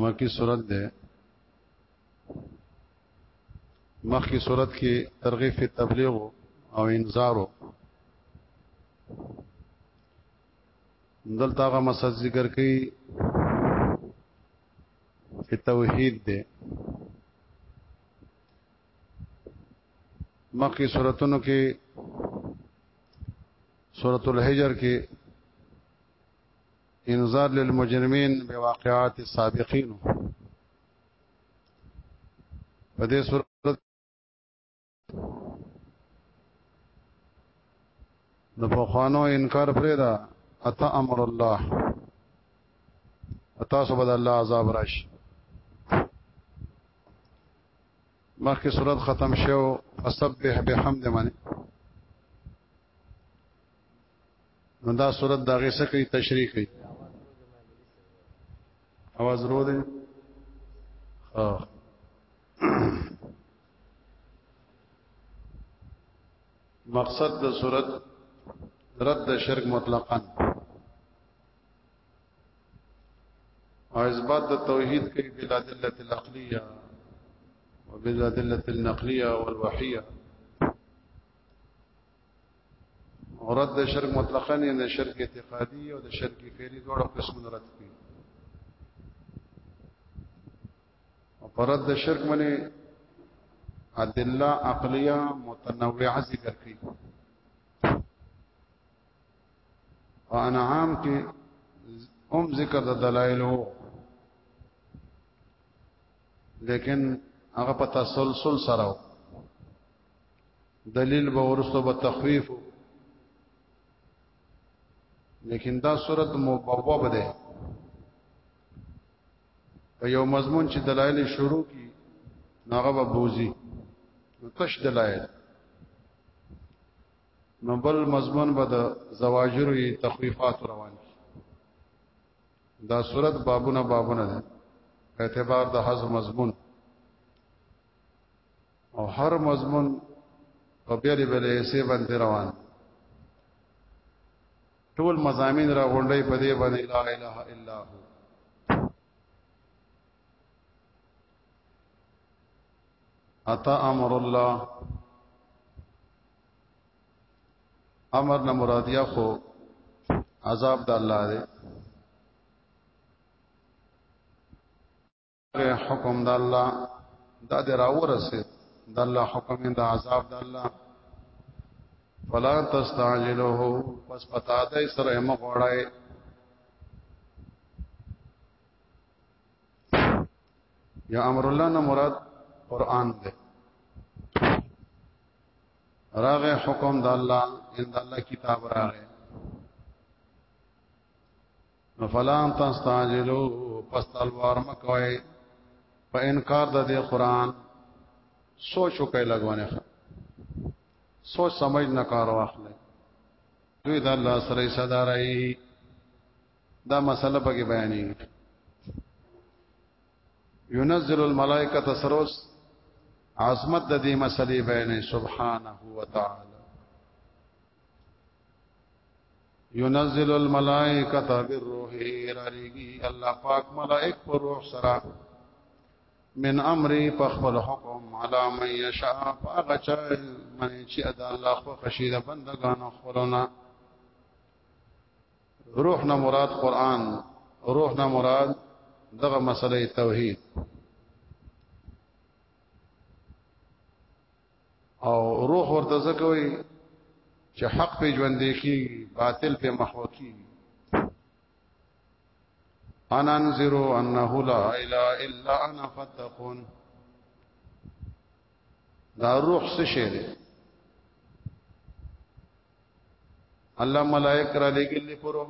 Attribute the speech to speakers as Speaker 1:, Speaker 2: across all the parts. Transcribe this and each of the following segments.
Speaker 1: مکی صورت ده مخی صورت کې ترغیب فی تبلیغ او انذارو دلته هغه مسد ذکر کوي چې توحید دی مخکې سوراتونو کې سورۃ الحجر کې انذار للمجرمین بواقعات السابقین په دې صورت د پخوانو انکار پرې دا اتا امر الله اتا سبد الله عذاب راشي مخکې صورت ختم شو فسبح بحمد منه نو دا صورت دا غیسه کوي تشریح کوي اواز رو دی مقصد د صورت رد شرک مطلقاً او اثبات د توحید کوي بلا دلت العقلیه وبلا دلت النقلیه والوحیه رد د شرک مطلقاً نه شرک اعتقادي او د شرک فعلی دوه قسمونه رد کړي او پر رد د شرک باندې ادله عقلیه متنوعه ذکر کړي او انعام کې هم ذکر د دلایل وو لیکن هغه په تسلسل سره دلیل به ورسو به تخویف لیکن دا صورت مبوب ده په یو مضمون چې دلایل شروع کی ناغه به بوزي نو تش دلایل نو بل مضمون به د زواجر یې تخویفات روان کی دا صورت بابونه بابونه ده اعتبار د حذف مضمون او هر مضمون په بیلې بیلې حصے باندې روان ټول مزامین را غونډې په دې باندې لا اله الا هو اتا امر الله امر نه مرادیا خو عذاب د الله دی حکم د الله دا د راورسه د الله حکم د عذاب د الله فلا تستعجلوه پس پتا دای سره مغړای یا امر الله نه مراد قران دی راغه حکم د الله ان د الله کتاب راغه فلان تستعجلو پس تلوار مکوي په انکار د دې قران سوچ وکړي لګونه سوچ سمجھ نه کار واخلي دوی د الله سره صدارای دا مسله پکې بیانې ينزل الملائکه تسروس عظمت د دې مسلې بیانې سبحانه و تعالی ينزل الملائکه بالروح راریږي الله پاک ملائک پر روح سره من امري په خپل حکم علا من يشاء هغه چا من چې ادا الله خو خشید بندگانو خپلونه روح نه مراد قران روح نه مراد دغه مسله توحید او روح ورته زکوي چې حق په ژوند کې باطل په محو کې انا انذر انه لا اله الا انا فتقون دا روح څه شی دی الله ملائک را لګل پرو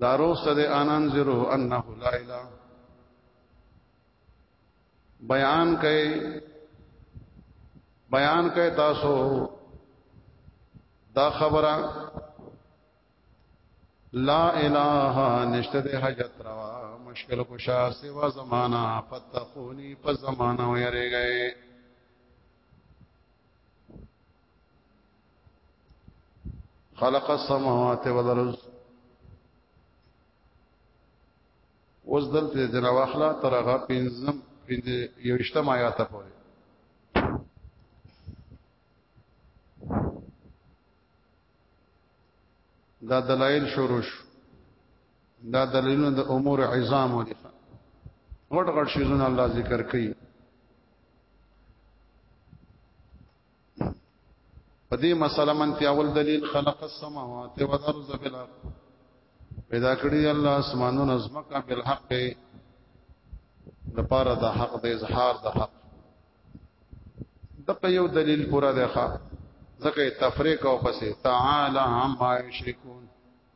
Speaker 1: دا روح څه دی انا انذر انه لا اله بیان کئ بیان کئ تاسو دا خبره لا اله نشته د حاجت روا مشکل کو شا سوا زمانہ فتقونی په زمانہ ویری گئے خلق السماوات والارض اوس دلته جنا واخلا تر هغه پنځم پنځه یوشتم آیات پورې دا دلایل شروع شو دا دلیلونه د امور عظام دي غټ غټ شیزونه الله ذکر کوي په دې مسله من کې اول دلیل خلق السماوات والارض بالحق پیدا کړی الله اسمانونه زمکه بالحق د پاره د حق د اظهار د حق دغه یو دلیل پورا دی ښا ځکه تفریق او پسې تعالی هم ما یشرکون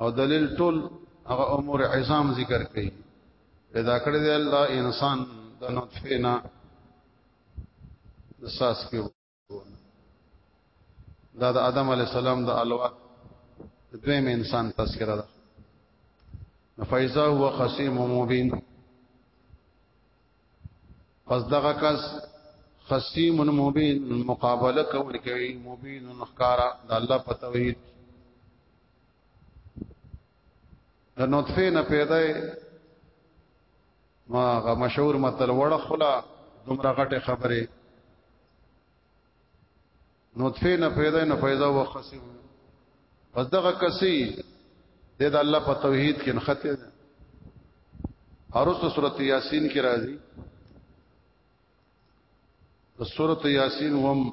Speaker 1: او دلیل ټول هغه امور عظام ذکر کړي پیدا کړی دی الله انسان د نطفه نه د ساس کې دا د آدم علی السلام د الوات دویم انسان تذکرہ ده فایزا هو خصیم مبین پس دغه کس خصیم مبین مقابله کوي کوي مبین خکارا د الله په توحید د نطفه نه پیدا ما غ مشهور متل وړه خلا دومره غټه خبره نطفه نه پیدا نه پیدا وخصم پس دغه کسي د الله په توحید کې نخته ده ارسته سورته یاسین کې راځي د سورته یاسین هم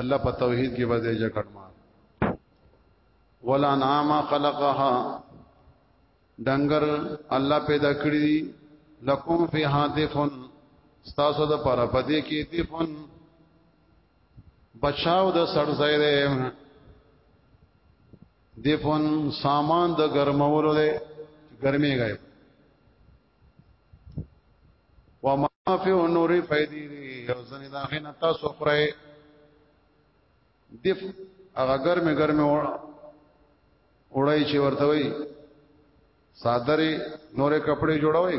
Speaker 1: الله په توحید کې باندې جکړ ما ولا نعم خلقها دنګر الله پیدا کړی دي لکم فی حادفن ستاسو د پر پدې کې دیفن بچاو د سړځای دی دیفن سامان د ګرمولو دی ګرمي غي وما فی نور فیدی او زنی دا غین تاسو خره دف هغه ګرمه ګرمه وړای چې ورته وي صادری نورې کپڑے جوړوي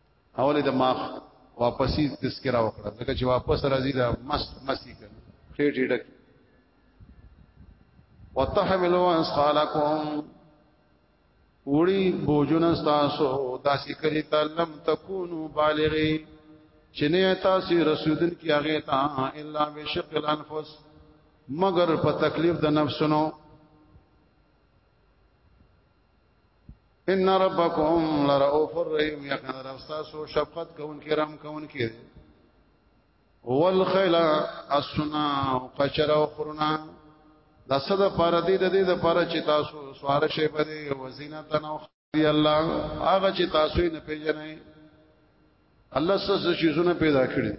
Speaker 1: اولې د ماخ واپسی تذکرہ وکړه ځکه چې واپس راځي دا مست مسی کړي ټیټ ټیټ وتحملوا اثقالکم وړي بوجون تاسو داسې کړی تعلم تکونو بالغی چې نه تاسو رسولن کی هغه تا الا بشق الانفس مگر په تکلیف د نفسونو ان ربکم لرؤف الرحیم یقین رب تاسو شفقت کون کې رحم کون کې والخیل اسنا قشر او خرنا د صد پر دې د دې د پر چې تاسو سوار شي په دې وزینت نو خدای الله هغه چې تاسو نه پیژنئ الله سس شي زونه پیدا کړی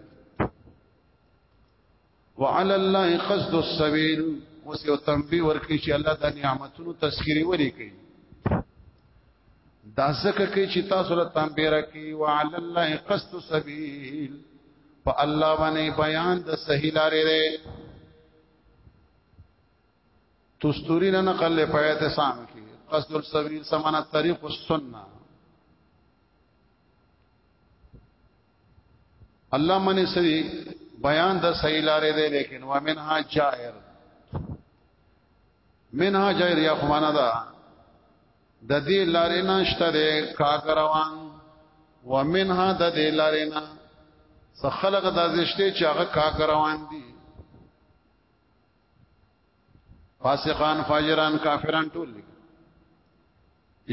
Speaker 1: وعلى الله قصد السبيل اوس یو تنبیه ورکړي چې الله د نعمتونو تذکری وري کوي دا ځکه کې چې تاسو له تنبیه راکړي وعلى الله قصد السبيل په الله باندې بیان د صحیح لارې ده تستوری نه نقل له پیات سام کې قصد السبيل سمانا طریق السنه الله منی سری بیان د صحیح لارې دی لیکن و منها جائر منها جائر یا خمانه دا د دې لارې نه شته د کاګروان و منها د دې لارې نه څخلق د زشته چې هغه کاګروان دي فاسقان فاجران کافران ټول لګ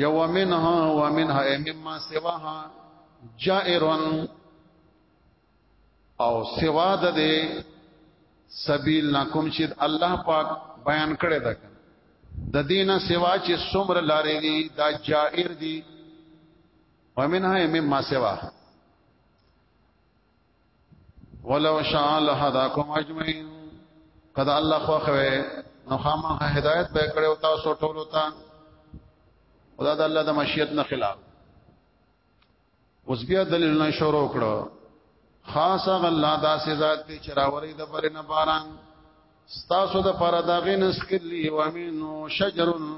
Speaker 1: یو ومنها ومنها مما سواها جائرن او سوا د دې سبیل نا کوم چې الله پاک بیان کړی دا د دینه سوا چې څومر لارې دي دا جائر دي ومنها مما سوا ولو شاء لهداكم اجمعين قد الله خو خوي نو خامخ هدايت به کړو تاسو ټول ته خدا د الله د مشیت نه خلاف اوس بیا دلیل نه شروع کړو خاص الله دا سزا ته چراوري د پر نه باران ستاسو د پر داغې نسکلی ومنو شجرن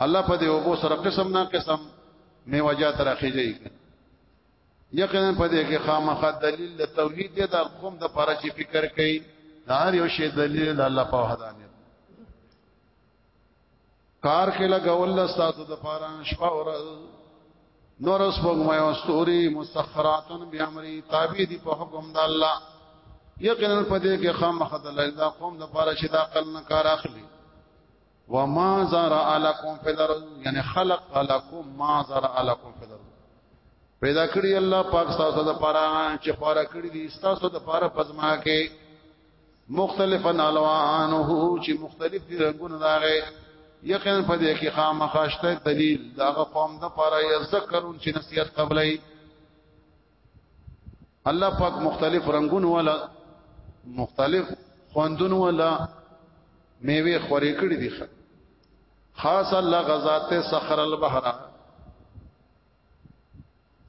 Speaker 1: الله په دې اوبو سره قسم نه قسم میوه جات راخیږي یقینا په دې کې خامخا دلیل د توحید د قوم د پاره چې فکر کوي هر یو شی دلیل الله په وحدانیت کار کې لګول استاسو د پاره شپه اور نور اس بغمه او استوري مسخراتن بیامري تابع دي په حکم د الله یقینا په دې کې خامخ د لږ قوم د پاره چې د عقل نه کار اخلي وما زرع لكم في الارض یعنی خلق لكم ما زرع لكم في الارض پیدا کړی الله پاک تاسو د پاره چې خورا کړی دي تاسو د پاره پزما کې مختلفا الوانه چې مختلف دي رنگونه داغه یقینا په دې کې خامخاشته دلیل داغه قوم د پاره یذکرون چې نصیحت قبلای الله پاک مختلف رنگونو والا مختلف خوندونو والا میوه خورې کړې دي خاص الله غزات سخر البحر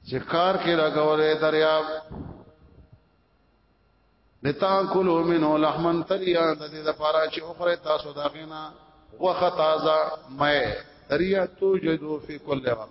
Speaker 1: چې کار کې لګولې دریاب لتاکلوا منه لحما طريا د دې لپاره چې اوخره تاسو دا غینا وخت تازه مې طريا توجدو فی کل وقت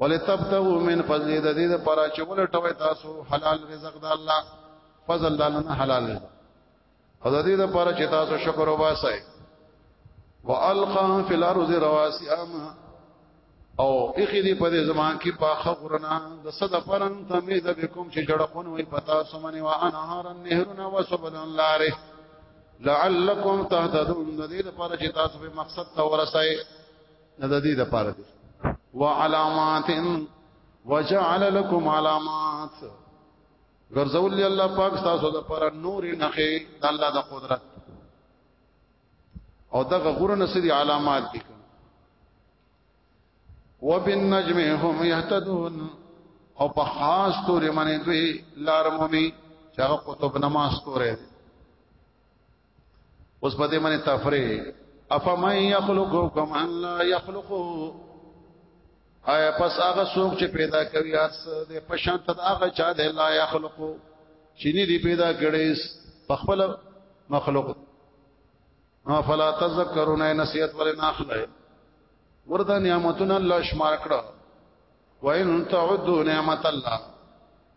Speaker 1: ولتبتغوا من فضل د دې لپاره چې ولټوي تاسو حلال رزق د الله فضل د الله حلال رزق او د دې لپاره چې تاسو شکر وباسئ والقا فی الارض رواسي اما او اخی دی په زمان کې پاخه غرنا د صد پرن تمیز بكم چې جړقون وي پتا سمنه وا انهار النهرنا وسبل الله لعلکم تهتدون د دې لپاره چې تاسو په مقصد ته ورسئ نه د دې د پاره و علامات وجعل لكم علامات ګرځول دی الله پاک تاسو د پر نور نخې د الله د قدرت او دغه غرونه سری علامات دي وبالنجم هم يهتدون او په خاص تورې منې دوی لار مومي چې هغه قطب نماز تورې اوس په دې باندې تفریح افمن یخلقو کم ان لا یخلقو آیا پس هغه څوک چې پیدا کوي اس د پشان تد هغه چا د لا یخلقو چې نه دی پیدا کړي په خپل مخلوق نو فلا تذکرون نصیحت ولې نه اخلي ورته نعمتونه الله شمار کړه وان تعدوا نعمت الله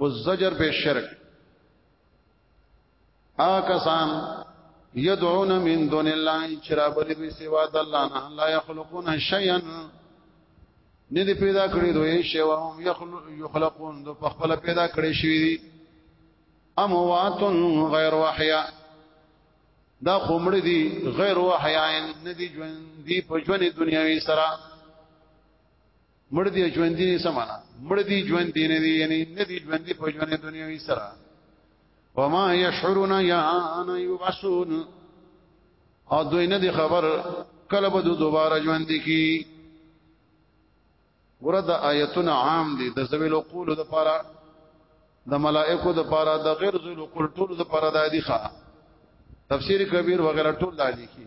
Speaker 1: والزجر بالشرك آکسان یدعون من دون الله چرابلی بی سوا د الله نه لا یخلقون شیئا ندی پیدا کړی دوی شی او هم یخلقون دو په خپل پیدا کړی شی اموات غیر وحیا دا خمر دی غیر وحیا ندی ژوند دی په ژوند دنیاوی سره مړ دی ژوند دی سمانا مړ دی ژوند دی نه دی یعنی نه دی ژوند دی په ژوند دنیوي سره وما يشعرون يا ان يبعثون او دوی نه دی خبر کله به دوباره ژوند دی کی ورته آیتونه عام دي د ذویل قول د پاره د ملائکو د پاره د غیر ذویل قول ټول د پاره د دي ښا تفسیر کبیر وغیرہ ټول د دي کی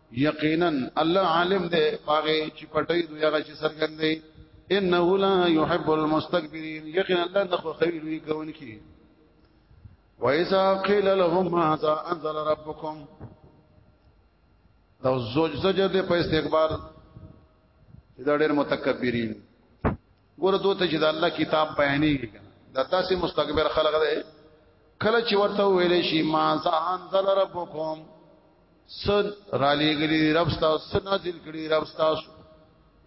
Speaker 1: یقینا الله عالم دی پاغه چې پټي دوی هغه چې سرګند دی انه لا يحب المستكبرين یقینا الله نه خو خوي لوی کوونکی وایذا قيل لهم ماذا انزل ربكم دا زوج زجر دی په استکبار چې دا ډېر متکبرین ګوره دوی ته چې د الله کتاب بیانېږي دا تاسو مستكبر خلق دی کله چې ورته ویلې شي ما ځان دل ربکم سن را لېګلې رب تاسو سن نازل کړي رب تاسو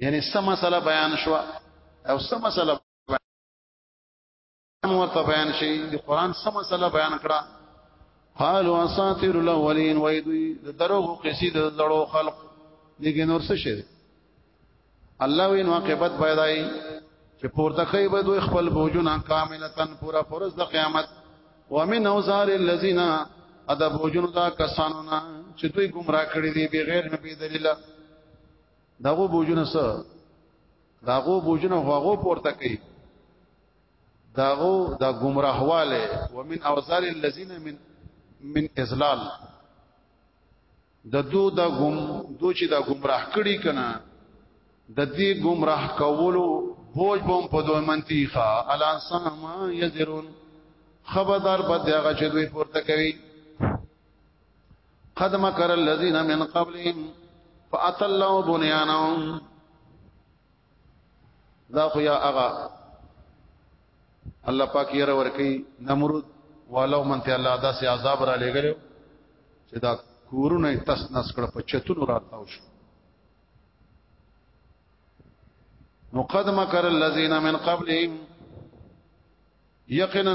Speaker 1: یعنی سم مسله بیان شو او سم مسله ورته بیان شي د قران سم مسله بیان کړه قالوا اساطير الاولين ويدوي د دروغ قصې د زړو خلق دغه نور څه شي الله وین واقعبت پیدای چې پورته کوي به دوی خپل بوجونه کاملتن پورا فرض د قیامت ومن اوزار الذين ادا بوجونو دا کسانو نه چې دوی گمراه کړی دي بغیر نبی دلیل داغو بوجونه سره داغو بوجونه هغه پورته کوي داغو دا گمراهواله ومن اوزار الذين من من ازلال د دو د گم دو چې دا گمراه کړي کنه د دې گمراه کولو بوج بوم په دوه منتیخه الان سما یذرون خبردار بد هغه چې دوی پورته کوي قد مکر الذين من قبلهم فاتلوا بنيانهم دا خو یا هغه الله پاک یې را ورکی نمرود والو من ته الله دا سي عذاب را لګلو چې دا کورونه تس نس کړ په چتونو راتاو شو نو قد مکر الذين من قبلهم یقینا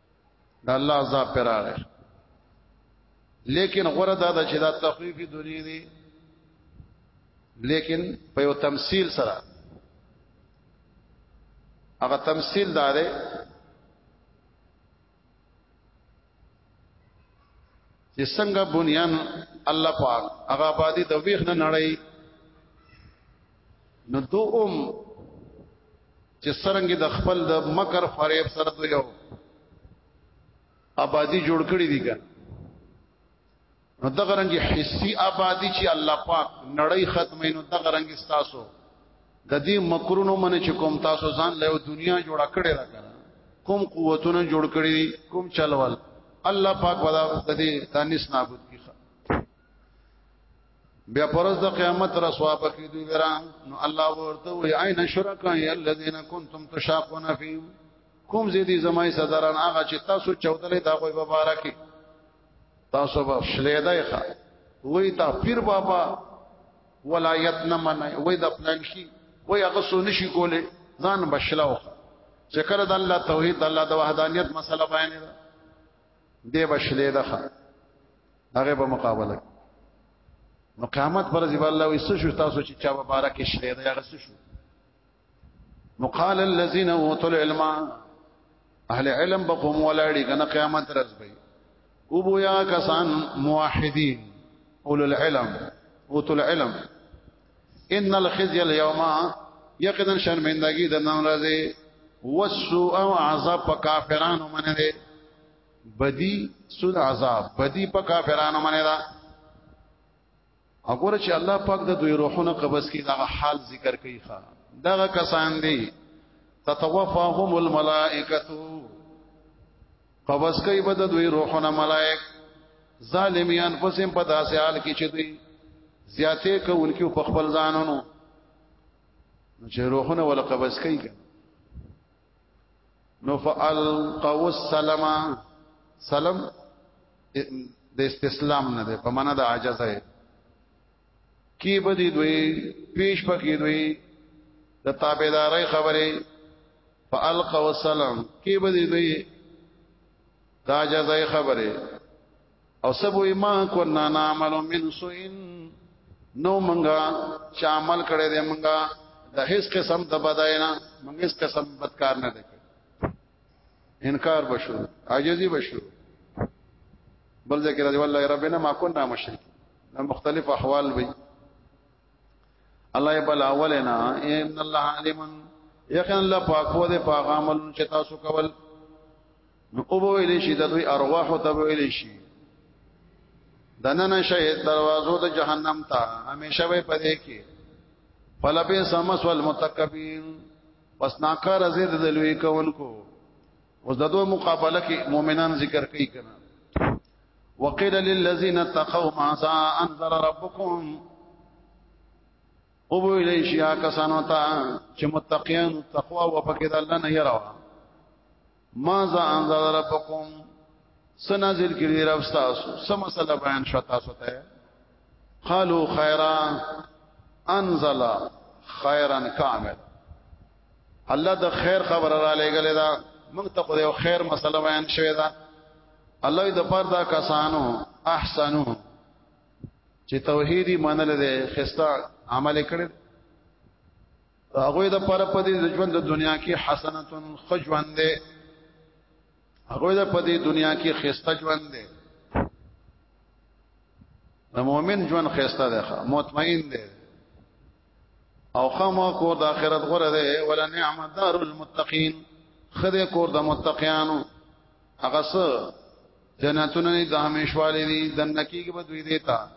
Speaker 1: د الله عذاب پر راغی لیکن غره دا د چې دا تخفیف دنیا دی لیکن په یو تمثيل سره هغه تمثيل دار چې څنګه بنیان الله پاک هغه آبادی د ویخ نه نړۍ نو دوم چې سرنګ د خپل د مکر فریب سره دوی یو آبادی جوړ کړی دی ګان نو دغه رنګ حسی آبادی چې الله پاک نړۍ ختمه نو دغه رنګ تاسو د دې مکرونو من چې کوم تاسو ځان له دنیا جوړ کړی را کنه کوم قوتونه جوړ کړی کوم چلول الله پاک ودا د دې تانیس نابود کی بیا پرز د قیامت رسوا پکې دوی ورا نو الله ورته وی عین شرکا الذین کنتم تشاقون فیهم کوم زیدی زمای صدران هغه چې تاسو چودلې دا کوئی مبارکي تاسو به شلیدای ښا وای تا پیر بابا ولایت نه منای وای د پلان شي وای هغه سو نشي کوله ځان بشلاو چې کله د الله توحید الله د وحدانیت مسله بیان دی بشلیدخه هغه په مقابله نو قیامت پر ځبا الله وي څه شو تاسو چې چا مبارک شری دا هغه څه شو نو قال الذين اوتوا العلم اهل علم بقوم ولاړي کنه قیامت رز به او بو یا کسان موحدین اول العلم اوتوا العلم ان الخزي اليوم یقینا شرمندگی د نن ورځې وسو او عذاب کافرانو منه بدی سود عذاب بدی په کافرانو باندې دا وګوره چې الله پاک د دوی روحونه قبض کړي دا حال ذکر کوي ښا دغه کسان دي تتوفاهم الملائکه قبض کوي بد دوی روحونه ملائک ظالمیان پسیم په داسې حال کې چې دوی زیاتې کوونکو په خپل ځانونو چې روحونه ولا قبض کوي نو فالقوا السلام سلام د استسلام نه ده په معنا د عاجز ده کی بدی دوی پیش پکې دوی د تابعداري خبره فالقوا السلام کی بدی دوی دا جزای خبره او سبو ما كنا نعمل من سوء نو منګه چې عمل کړی دی منګه د هیڅ قسم د بدای نه منګه هیڅ قسم بدکار نه دی انکار بشو عاجزی بشو بل ذکر دی والله ربنا ما كنا مشرک مختلف احوال وي الله يبل اولنا ان الله عليم یقینا الله پاک و دې پاغامل چې تاسو کول نو او ویل شي د دوی ارواح ته ویل شي دنن شه دروازو د جهنم ته همیشه به پدې کې فلبه سمس والمتکبین پس ناکار زید د لوی کونکو اوس د دوه مقابله کې مؤمنان ذکر کوي کنه وقيل للذين اتقوا ماذا انزل ربكم او ویلې شیا کسانو ته چې متقین تقوا او پکې د الله نه یراوه ماذا انزل ربکم سنازل کړي رب تاسو سم مسله بیان شو تاسو ته قالو خیرا انزل خیرا کامل الله د خیر خبر را لګلې دا موږ ته خو یو خیر مسله بیان شوې ده الله د پر دا کسانو احسنو چې توحیدی منل دي خستا عمل کړي هغه د پر په دې ژوند د دنیا کې حسنتون خجوان دي هغه د په دې دنیا کې خسته ژوند دي د مؤمن ژوند خسته ده مطمئن دي او خامو کو د آخرت غره ده ولا نعم دار المتقین خدای کور د متقینانو هغه سره جنتونه نه د همیشوالې دي د نکیږي به دوی دیتا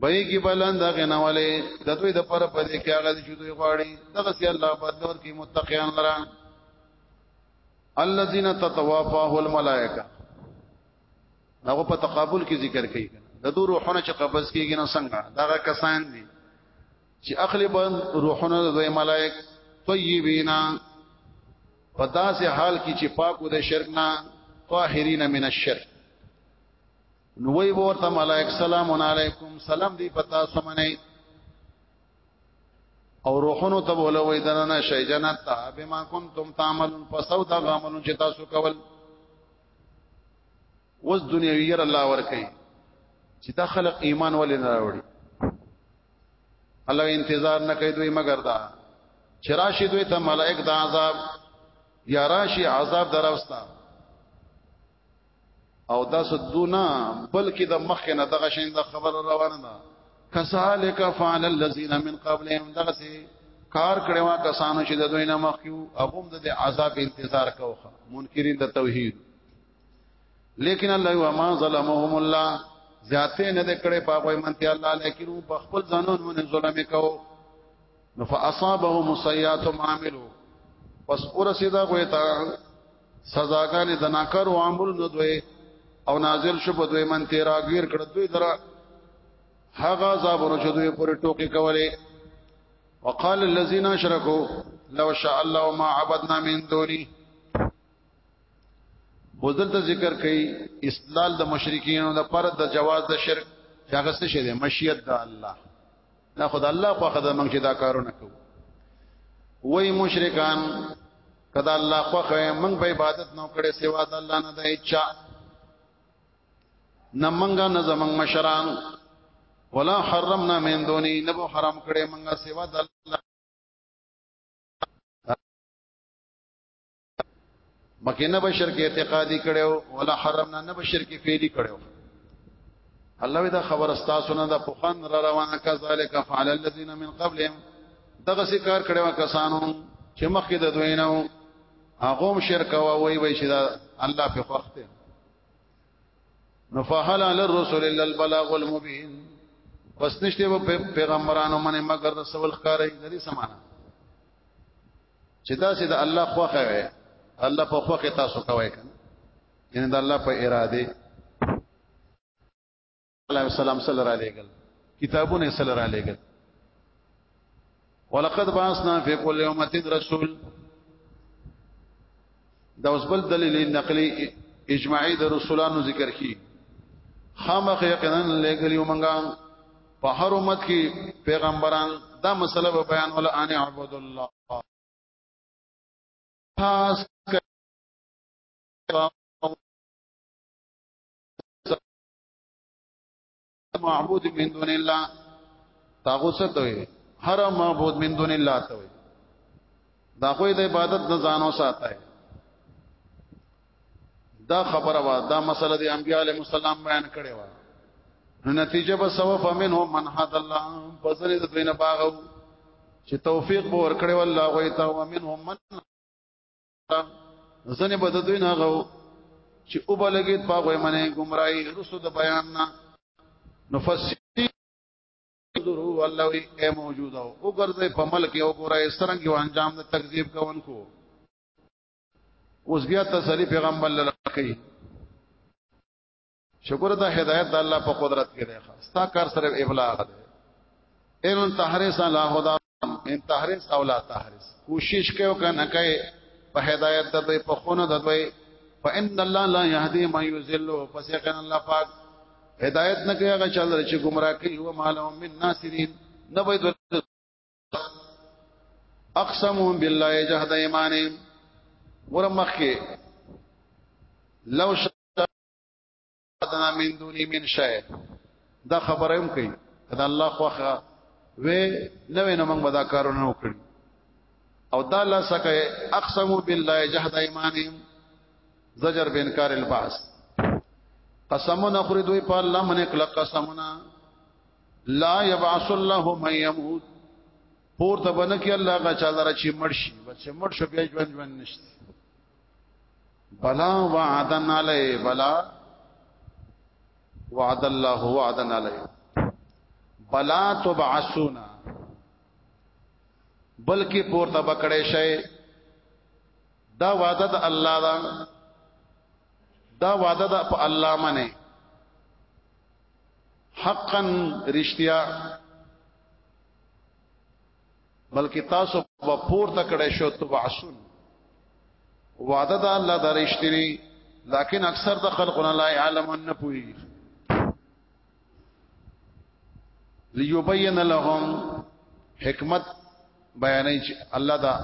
Speaker 1: بای کی بلند غنواله د دوی د پر په دې کې هغه چې دوی غواړي دغه سي الله بدلور کې متقین لرا الذين تتوافاه الملائکه هغه په تقابل کې ذکر کوي د دوه روحونه چې قبض کیږي نو څنګه دغه کسان دي چې اخلي بند روحونه د دوی ملائک طیبینا په داسې حال کې چې پاکو د شرک نه طاهرین من الشرک نو وی ورته ملائک سلام علیکم سلام دی پتا سمنه او روحونو ته بولوي دنه شي جنت ته بما كنتم تعملون فسو دا عملون چې تاسو کول وز دنیا ویر الله ور کوي چې دا خلق ایمان ولې نه راوړي الله انتظار نه کوي دوی مگر دا چې راشي دوی ته ملائک د عذاب یا راشي عذاب درفستا او تاسو دونه بلکې د مخ نه دغه شین د خبر روانه ده کذالک فعل الذين من قبلهم دغه سي کار کړوا کسانو چې د دوی نه مخکیو هغه د عذاب انتظار کوخه منکرین د توحید لیکن الله و ما ظلمهم الله زیاته نه د کړه په کوئی منتی الله لیکن په خپل ځانونو باندې ظلم وکاو نو فاصابهم سیئات ما عملوا پس ورسیدا کوی تا سزاګانې د ناکر او عامل نو دوی او نازل شو په دوی من تیراګیر کړ دوی درا هغه عذابونو چې دوی پر ټوکی کولې وقال الذين اشركوا لو شاء الله ما عبدنا من دوني وذلته ذکر کوي استدلال د مشرکین او د پر د جواز د شرک هغه څه شه دي مشیت د الله نه خدای الله خو خدای موږ چې دا کارونه کوو وای مشرکان کدا الله خو خه موږ په عبادت نو کړي سوا د الله نه د اچا نه موږ نه زمنګ مشران ولا حرمنا من دوني نبو حرام کړي موږ سوا د الله مکه نه به شرک اعتقادي کړو ولا حرمنا نه به شرک فعلی کړو الله وی دا خبر استا سونه دا پوخان را روانه کذالک فعل الذين من قبلهم دغه سي کار کړو کسانو چې مخکې د دوی نه هغه شرک او وای وای چې دا الله په وخت نو فهل علی الرسل الا البلاغ المبين پس نشته پیغمبرانو باندې مگر رسول ښکارې د دې سمانه چې تاسو د الله خوخه وي الله په خوخه تاسو کوي کنه یعنی د الله په اراده الله سلام صلی الله علیه وسلم کتابونه صلی الله علیه وسلم ولقد بعثنا في كل امه رسول دا اوس بل دلیل نقلی اجماعی د رسولانو ذکر کی خامخ یقینا لګلی ومنګا په هر امت کې پیغمبران دا مسله به بیان ول ان عبد الله خاص معبود من دون الله تاغوت څه ته هر معبود من دون الله ته وي دا خو د عبادت نه ځانو ساتي دا خبره وا دا مسله د انبیاء علیهم السلام بیان کړي وا نو نتیجه به سو فمنهم من حد الله فزنه د دوی نه باغو چې توفیق به ورکړي والله غوي تا ومنهم من ځنه بد دوی نه غو چې او بلګید په غوې منه گمراهي رسو د بیان نه نفسر ضرور الله وی اے موجود او وګرځي په ملک یو ګورای سرنګ یو انجام د تکذیب کوونکو اوس بیا تسلی پیغمبر لکه شکر دا هدایت د الله په قدرت کې دی ستا کار سره ابلاغ دی ان تحرس لا هدا ان تحرس او لا تحرس کوشش کيو کنه کوي په هدایت د دوی په خونه د دوی فان الله لا يهدي من يذل پس یقین الله پاک هدایت نه کوي هغه چل چې گمراه کوي او مالهم من ناصرین نه وي اقسمهم بالله جهد ایمانهم ورمخه لو ادنا من دونی من شای دا خبره هم کوي دا الله خوخه وې نه وې نه موږ به دا کارونه وکړي او دا الله سکه اقسم بالله جهد ایمانهم زجر بینکار الباس قسمنا خوري دوی په الله من کله قسمنا لا يبعث الله من يموت پور ته بنه کې الله غا چا لره چې مرشي بچ مرشي بیا ژوند ژوند نشته بلا وعدن علی بلا وعد الله وعدن علی بلا تبعثونا بلکې پورته بکړې شي دا وعده د الله دا دا وعده د په الله منه حقا رشتیا بلکې تاسو په پور تکړه شو تبعثون وعده د الله درشتري لکن اکثر د خلقنا لا علمون نه پوي ليبين لهم حکمت بیانې چې الله دا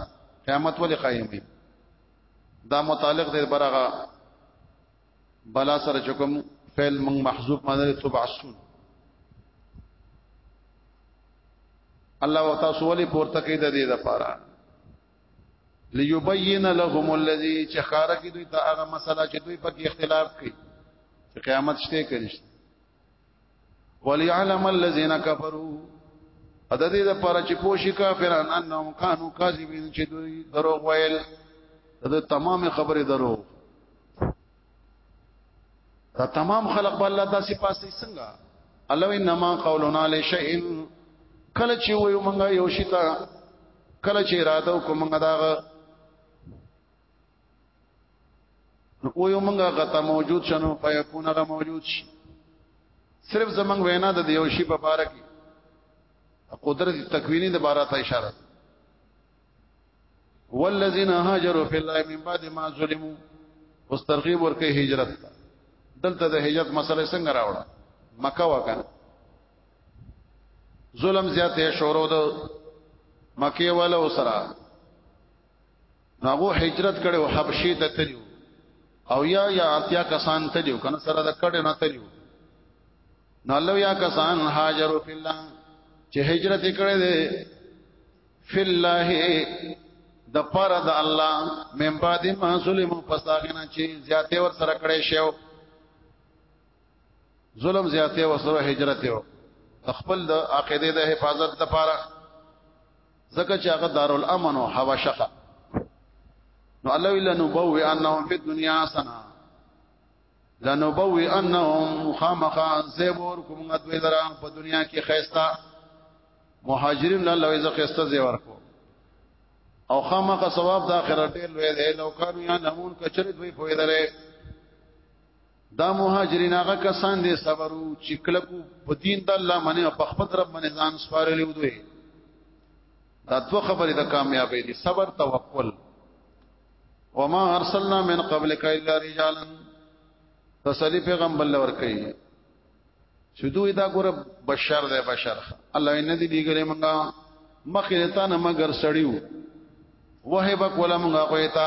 Speaker 1: قیامت ولې قائم دی دا متعلق دی برغه بلا سره چکم فعل من محذوب معنی تبعثون الله وتعالى سوالي پورته کوي د دې لپاره ليبين لهم الذي چخاره کې دوی ته هغه مسله چې دوی په اختلاف کوي چې قیامت شته کنيشته وليعلم الذين كفروا ا د دې لپاره چې پوښي کافران انهم كانوا كاذبين چې دوی دروغ ویل دا تمام خبره دروغ دا تمام خلق بل الله داسې پاسې څنګه الله انما قولنا لشيء کله چې وایو مونږه یو شي ته کله چې اراده وکړو مونږه دا نو او یو منګه غته موجود شنو فیکون را موجود شي صرف زمنګ وینا د دیو شی په بار کې قدرت تکوینی د بارا ته اشاره والذین هاجروا فی الله من بعد ما ظلموا اوس ترغیب ورکه هجرت دلته د هجرت مسله څنګه راوړه مکه وکړه ظلم زیاته شورو د مکه والو سره هغه هجرت کړي او حبشي ته تلو او یا یا اتیا کسان تلو کنه سره د کډه نه تلو نو لو یا کسان هاجروا فی الله چې هجرت کړي دي فی الله د پر د الله من بعد ما ظلم فساغنا چې زیاته ور سره کړي شو ظلم زیاته ور سره هجرت یو خپل د عقیده د حفاظت لپاره زکه چې هغه دارالامن او حواشقه نو الله الا نبوي انهم في الدنيا حسنه لنبوي انهم خامخا زبور کوم ادوي درا په دنیا کې خيستا مهاجرین له لوي زه خيستا زیور کو او خامخا ثواب د اخرت ډېر لوی دی لو کانو یا نمون کچرت وي پوي درې دا مهاجرین هغه کسان دي صبرو چې کلکو په دین د الله باندې او په خپل رب باندې ځان سپارلی ودوي دا دوه خبرې د کامیابی دي صبر توکل وما ارسلنا من قبلك الا رجالا تسلی پیغمبر لور کوي چې دوی دا ګوره بشر دی بشر الله یې نه دی دیګلې مونږه مخې ته نه مگر سړیو وهبک ولا مونږه کوي تا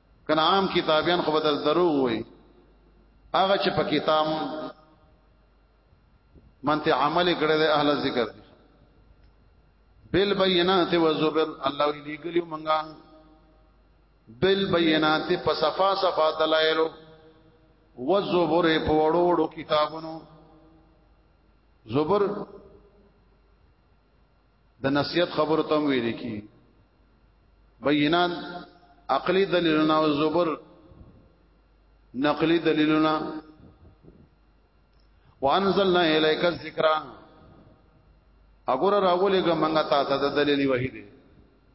Speaker 1: کنه عام کتابیان خو بدل دروغ وي هغه چې په کتاب منته عمل کړی د اهل ذکر دی بل بینات و زبر الله دې ګلیو منګا بل بینات په صفا صفا دلایل و زبر په وړو وړو کتابونو زبر د نصیحت خبرو ته ویل کی بینات عقلی دلیلونه او زبر نقلی دلیلونه وانزلنا الیک الذکر اګور راولېګه منګه تا ته د دلیل وحی دی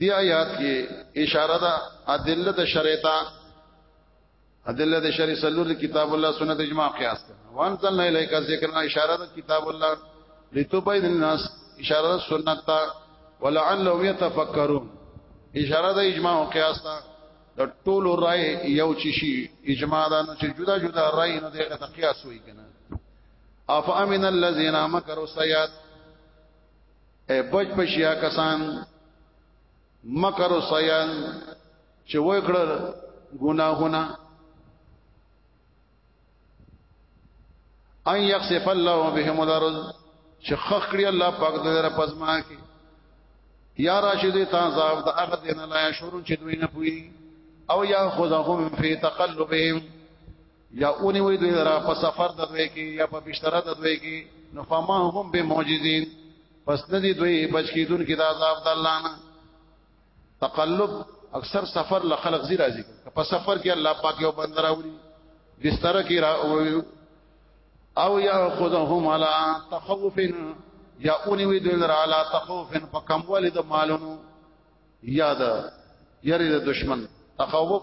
Speaker 1: دی آیات کې اشاره ده ادله د شریعتا ادله د شریع سلور کتاب الله سنت اجماع قیاس وانزلنا الیک ذکرنا اشاره ده کتاب الله لتبین الناس اشاره ده سنت تا ولعلهم يتفکرون اشاره ده اجماع او قیاس تا د ټولو رائے یو چی شي اجماع ده چې جدا جدا رائے نه دغه قیاس وای کنه افامن الذين مكروا السيئات اے بچ بچیا کسان مکر او سیان چې وکړل ګناهونه ان یخسف الله بهم الارض چې خخ کړی الله پاک د در پزما کې یا راشد تا عذاب د هغه دین لا شروع چې دوی نه پوي او یا خذهم فی تقلبهم یا اونی وی دوی را په سفر د دوی کې یا په بشتره د دوی کې نو فما هم به معجزین پس ندی دوی بچ کیدون کې د عذاب د الله نه تقلب اکثر سفر له خلق زی راځي په سفر کې الله پاک یو بندر اوري بستر کې را او یا خذهم علی تخوف یا اونی وی دوی را علی تخوف په کم ولید مالونو یا د یری د دشمن تخوف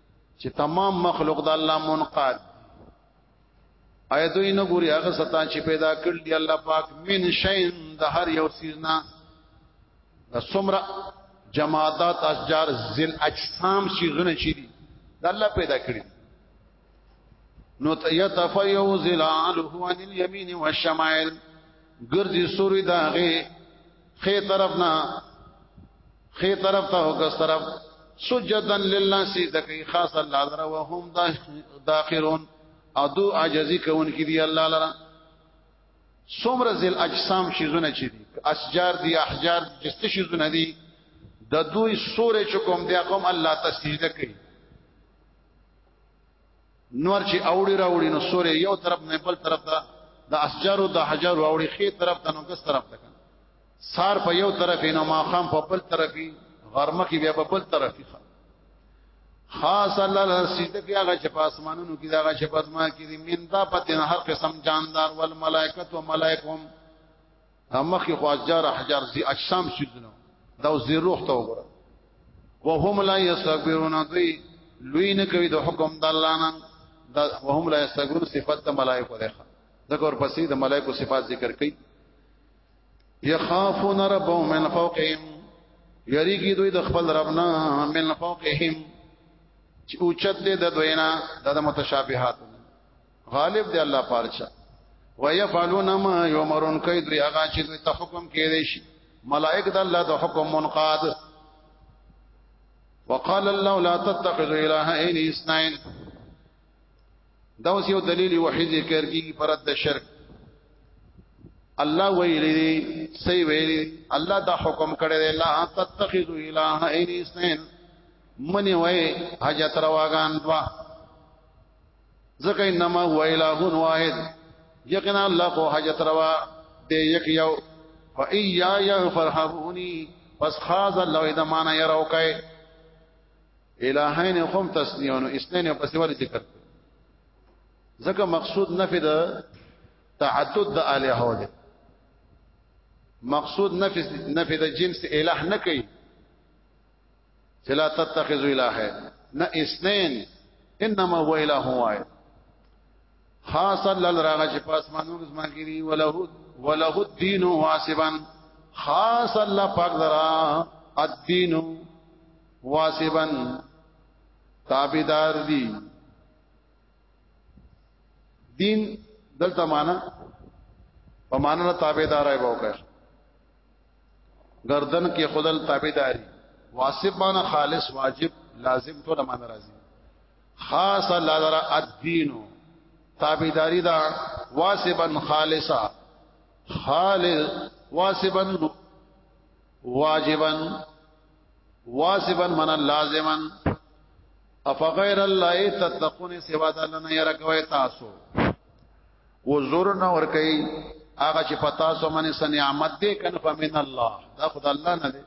Speaker 1: چې تمام مخلوق د الله منقاد اي دوی نه ګوري هغه ستا چې پیدا کړ دی الله پاک من شین د هر یو سیزنا د سمرا جماعات اشجار ذل اجسام شي غنه شي دي د الله پیدا کړی نو يتفيو ظلاله عن اليمين والشمائل ګرځي سوري داغه خې طرف نه خې طرف ته او ګس طرف سجدن لله سجده کوي خاص الله لره وهم داخرون ادو عاجزي کوون کې دی الله لره سمر ذل اجسام شیزونه چي دي اشجار دي احجار جست شیزونه دي د دوی سورې چکم دی قوم الله تسجده کوي نور چې اوړي راوړي نو سورې یو طرف نه بل طرف ته د اشجارو د حجر راوړي خې طرف ته نو ګس طرف ته سار په یو طرف نو ماقام په بل طرف غرمه کې بیا په بل طرف خاص الله له سجده کې هغه چې په اسمانونو کې هغه چې په اسمان کې دي من دا پته هر قسم جاندار ول ملائکت او ملائکوم دا مخی خو اجار احجار زی اجسام سیدنو دا زی روح ته وګوره وهم لا یستكبرون دوی لوی نه کوي د حکم د الله نه دا وهم لا یستكبرون صفات د ملائکه ده ذکر پسې د ملائکه صفات ذکر کړي یخافون ربهم من فوقهم یریږي دوی د خپل ربنا من فوقهم چې اوچت دې د دوینا د متشابهات غالب دی الله پارچا ويفعلون ما يؤمرون کوي دوی هغه چې دوی ته حکم کړي شي ملائک د الله د حکم منقاد وقال الله لا تتخذوا الهين اثنين دا اوس یو دلیل وحی ذکر کی پر د شرک الله ویلی دی سی ویلی الله دا حکم کړی دی لا تتخذوا الهین اثنين منی وای حاجت رواغان دوا ځکه انما هو اله واحد یقینا الله خو حاجت روا دی یک یو فایا یفرحونی پس خاز الله د معنا یراو کای الہین هم تسنیون اسنین په سیوال ذکر ځکه مقصود نفی د تعدد د الہو دی مقصود نفی نفی د جنس الہ نه کوي چلا تتخذوا الہ نه اسنین انما هو الہ واحد خاص الله لراغه چې پاسمانو کې زما کېږي وله وله الدين واسبا خاص الله پاک درا الدين واسبا تابعدار دي دین دلته معنا په معنا تابعدار ایبو کړ گردن کې خدل تابعداري واسب معنا خالص واجب لازم ټول معنا راځي خاص الله درا الدين تابعداري دا واسبا خالصا خالص واسبا واجبا واسبا من لازما افغیر الله تتقون سوا د الله نه یره کوي تاسو و زور نه ور کوي هغه چې پتا سو منه سنعمت دې کنه فمن الله دا خدای الله نه دی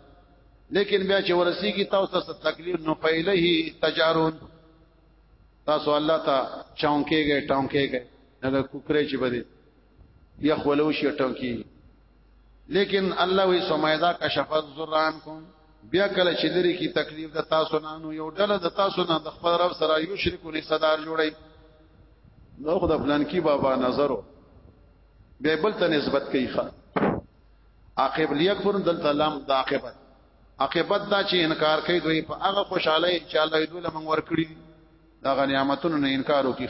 Speaker 1: لیکن بیا چې ورسی کی تاسو ته تکلیف نو پهله تجارون تاسو الله ته چونکېږي ټونکېږي دا کوکرې چې بده بیا خولو شي ټوکی لیکن الله وی سمیدا کشف الذران کوم بیا کله چې لري کی تکلیف د تاسو نه نو یو ډله د تاسو نه د خپل رب سره یو شرکو نه صدر جوړي نو خدای فلان کی بابا نظرو به بل ته نسبت کوي ښا عاقب لیکفر دلته لام د عاقبت عاقبت دا چې انکار کوي دوی په هغه خوشاله چې الله دوی لمن ورکړي دا غنیمتونو نه انکار وکړي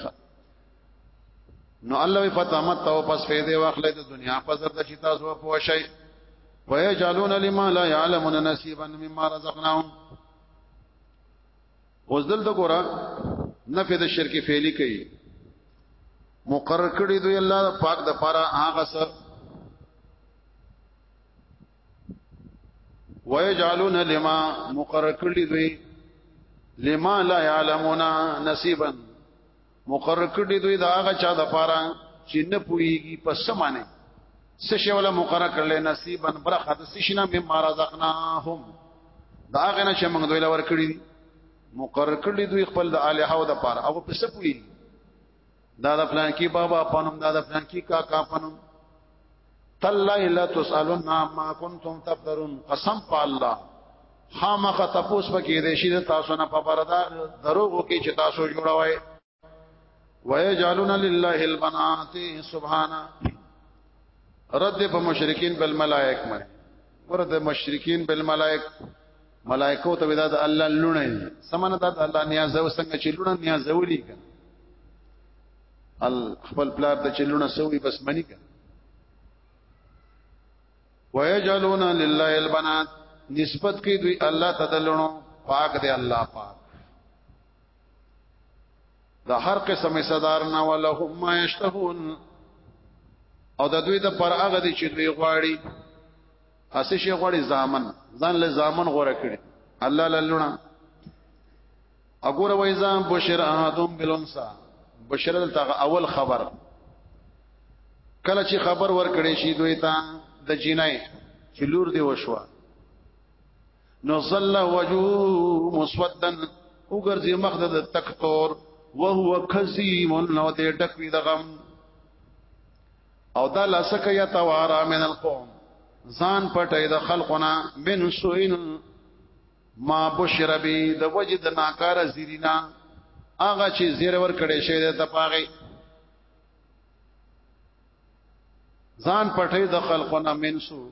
Speaker 1: نو الله وی فتمت او پس فیده واخلې د دنیا په زر د چې تاسو په شي ويجعلون لما لا يعلمون نصيبا مما رزقناهم اوس دلته ګورا نفي د شرک فعلی کوي مقرر کړی دوی الله پاک د پاره هغه سر ويجعلون لما مقرر کړی دوی لما لا يعلمون نصيبا مقرر کړی دوی دا هغه چا د پاره چې نه پويږي په سمانه سشه ولا مقرر کړل نصیبا برخه د سشنا مما رزقناهم دا هغه نه چې موږ دوی لور کړی مقرر کړی دوی خپل د الہ او د پاره او په سپوي دا د پلان کې بابا پنوم دا د پلان کې کاکا پنوم تالله لا تسالون ما كنتم تفترون قسم په الله خامخ تپوس پکې دې شي تاسو نه په بردا دروغو کې چې تاسو جوړوي ويجعلون لله البنات سبحانه رد په مشرکین بل ملائک مې ورد مشرکین بل ملائک ملائکو ته ودا د الله لونه سمنه د الله نیاز او څنګه چې لونه نیاز ولي کنه ال خپل پلار ته چلونه سوی بس منی کا ويجعلون لله البنات نسبت کی دوی الله تدلونو پاک دی الله پاک د هر قسم صدر نه ولهم ما یشتهون او د دوی د پر هغه دي چې دوی غواړي اسې شي غواړي ځامن ځان له ځامن غوړه کړي الله لالونه اګور وایزا بشر احدهم بالانسا بشر دلته اول خبر کله چې خبر ورکړې شي دوی ته د جنای چې لور دی وشو نو صلی وجو مسودن وګرځي مخ د تکتور وهو کظیم نو دې ډکوي د غم او دا لاسک یا توارا من القوم ځان پټه د خلقنا من سوین ما بشر به د وجد ناکار زیرینا هغه چې زیر ور کړي شه د تپاغي ځان پټې د خلقونه منسو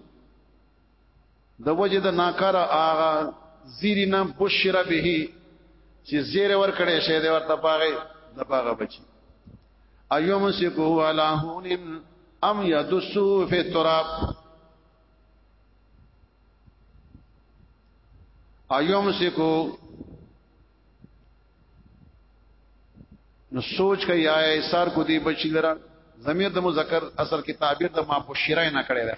Speaker 1: د وجه د ناکار آغا زیری نام بشر به چې زیر ور کړي شه د ورته پاغه د پاغه بچي ايوم سکو علا هون ام يدسو فی التراب ايوم سکو نو سوچ کوي یا ایثار کو دی بچی لرا ضمیر د مذکر اصل کې تعبیر د ما په شرای نه کړی ده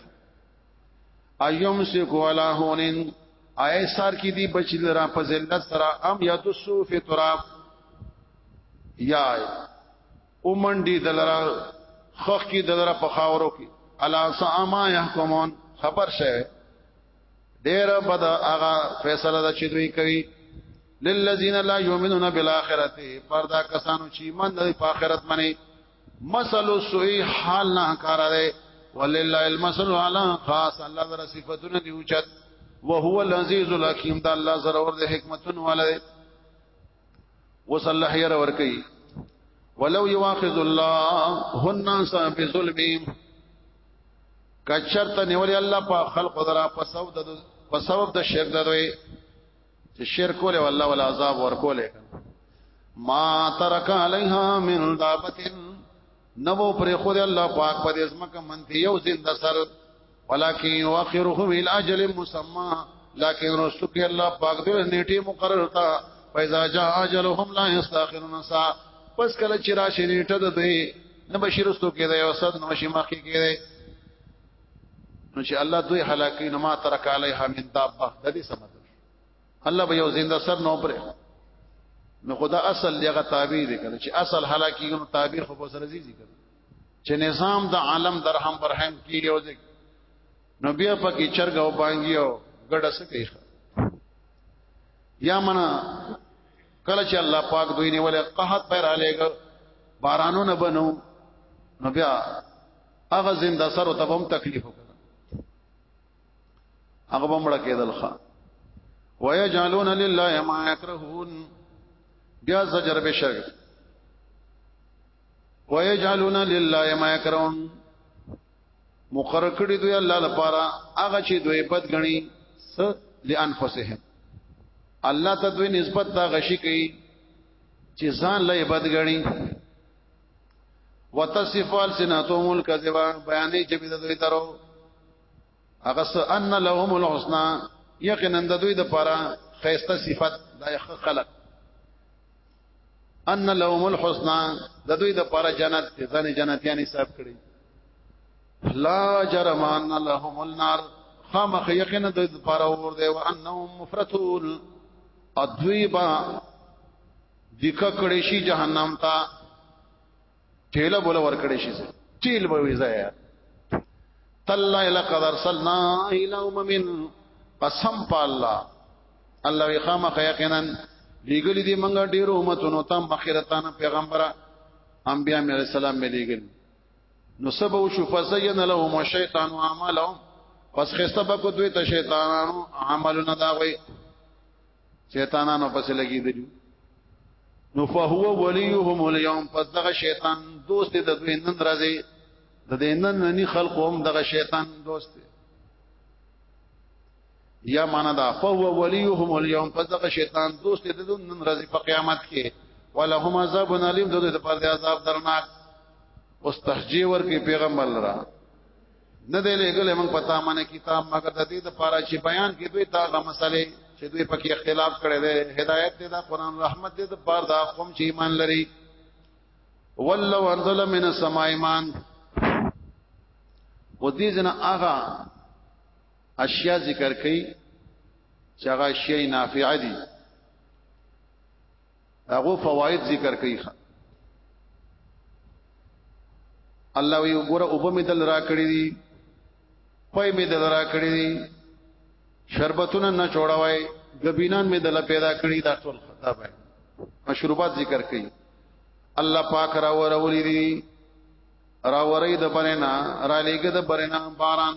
Speaker 1: ايوم سکو علا هونن ایثار کی دی بچی لرا په ذلت سره ام یدسو فی تراب یا او منډي دلرا خخ کی دلرا په خاورو کی الا ساما يحكمون خبر شه ډیر بد هغه فیصله ده چې دوی کوي للذین لا یؤمنون بالآخرته پردا کسانو چې ایمان لري په آخرت باندې مثل سوی حال نه کار دی ولله المثل اعلی خاص الله در صفاتونه دی اوچت وهو العزیز الحکیم دا الله سره ور د حکمتونو والے وصلح ير ور کوي ولو يواخذ الله الناس بظلمهم کچرت نیولې الله په خلق درا په سبب د په سبب د شرک دوی چې شرک ولې والله ولا عذاب ورکولې ما ترک علیها من دابتن نمو پر خود الله پاک په دې سمکه منتی یو زنده سر ولکه یؤخرهم الى اجل مسمى لكن رسول کې الله پاک دې نیټه مقرره تا فاذا جاء اجلهم لا يستاخرون سا پس کله چې راشي نیټه ده دوی نه بشیر استو کې دی او صد نو شي مخکې کې دی نو چې الله دوی هلاکې نو ما ترک علیها من دابه د دې سمته الله به یو زنده سر نو پرې نو خدا اصل دغه تعبیر دی کنه چې اصل حالکه یو تعبیر خو سره زی ذکر چې نظام د عالم درهم برهم کیږي او ځکه نو بیا پکې چرګ او بانګي او ګډه سکه یا منا کله چې الله پاک دوی نه ولې قحط پر عليګ بارانو نه بنو نو بیا هغه زنده سره ته هم تکلیف وکړه هغه بمړه کېدل ښا ويجعلون لله ما يكرهون بیا زجر به شرک ويجعلون لله ما يكرهون مقرر کړی دوی الله لپاره هغه چې دوی بد غني س لانفسهم الله ته دوی نسبت دا غشي کوي چې ځان له بد غني وتصف السنتهم الكذبا بیانې چې به دوی درو هغه س ان لهم الحسنا یقینا د دوی د پاره خیسته صفت دا یخ خلق ان لهم الحسنا د دوی د پاره جنت دي ځنه جنت یعنی صاحب کړي لا جرم ان لهم النار خامخ یقینا د دوی د پاره ور دي وانهم مفرتون ادوی با دیکه کړي شي جهنم ته ټیله بوله ور کړي شي ټیل به وي ځای تلا لقد ارسلنا الى امم قسم په الله الله وی خامخ یقینا لګل دي منګه ډیر امتونو ته مخیرتانه پیغمبره انبیاء مې السلام مې لګل نو سبا شو فزین لهم الشیطان عملهم پس خسته بکو دوی ته شیطانانو عملونه دا وی شیطانانو پسې لګیدلی نو فهو وليهم اليوم پس دغه شیطان دوست د دوی نن راځي د دې نن نني خلق هم دغه شیطان دوست دی یا معنا دا فهو وليهم اليوم پس دغه شیطان دوست د دوی نن راځي په قیامت کې ولهم عذاب الیم د دوی لپاره عذاب درناک واستحجی ور کې پیغمبر را نه دی لګلې موږ پتا باندې کتاب مګر د دې د پاره چې بیان کې دوی تا غو مسلې چې دوی پکې اختلاف کړي دي هدایت دې دا قران رحمت دې د پاره دا قوم چې ایمان لري ولو انزل من السماء ایمان و دې جن هغه اشیاء ذکر کړي چې هغه شی نافع دي داغو فواید ذکر کوي الله وی وګوره او به مدل را کړی دي پي مدل را کړی دي شربتونه نه جوړوي غبینان مدل پیدا کړی دا ټول خطاب ہے مشروبات ذکر کوي الله پاک را ورولې دي را ورې د بننا را لېګه د بننا باران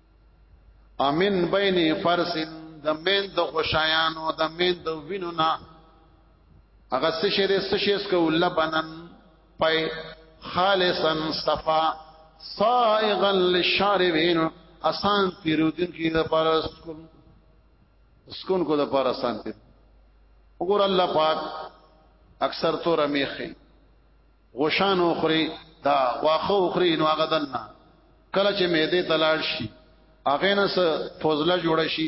Speaker 1: امن بین فرس د مین د خوشایانو د مین د وینو نه هغه څه شه دې څه شي سکو لبنن پي خالصا صفا صائغا للشاربين آسان پیرودن کی د پاره سکون سکون کو د پاره آسان پیر وګور الله پاک اکثر تو رمیخي غشان اخري دا واخه اخري نو هغه دنه کله چې معده تلاړ شي هغه نه څه فضله جوړ شي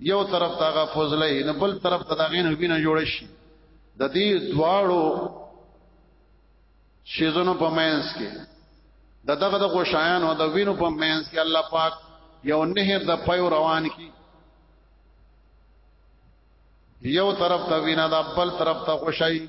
Speaker 1: یو طرف ته هغه فضله نه بل طرف ته هغه نه وینه جوړ شي د دې دواړو شیزونو په مینس کې د دغه د غشایان او د وینو په مینس کې الله پاک یو نهر د پيو روان کی یو طرف ته وینا د بل طرف ته غشای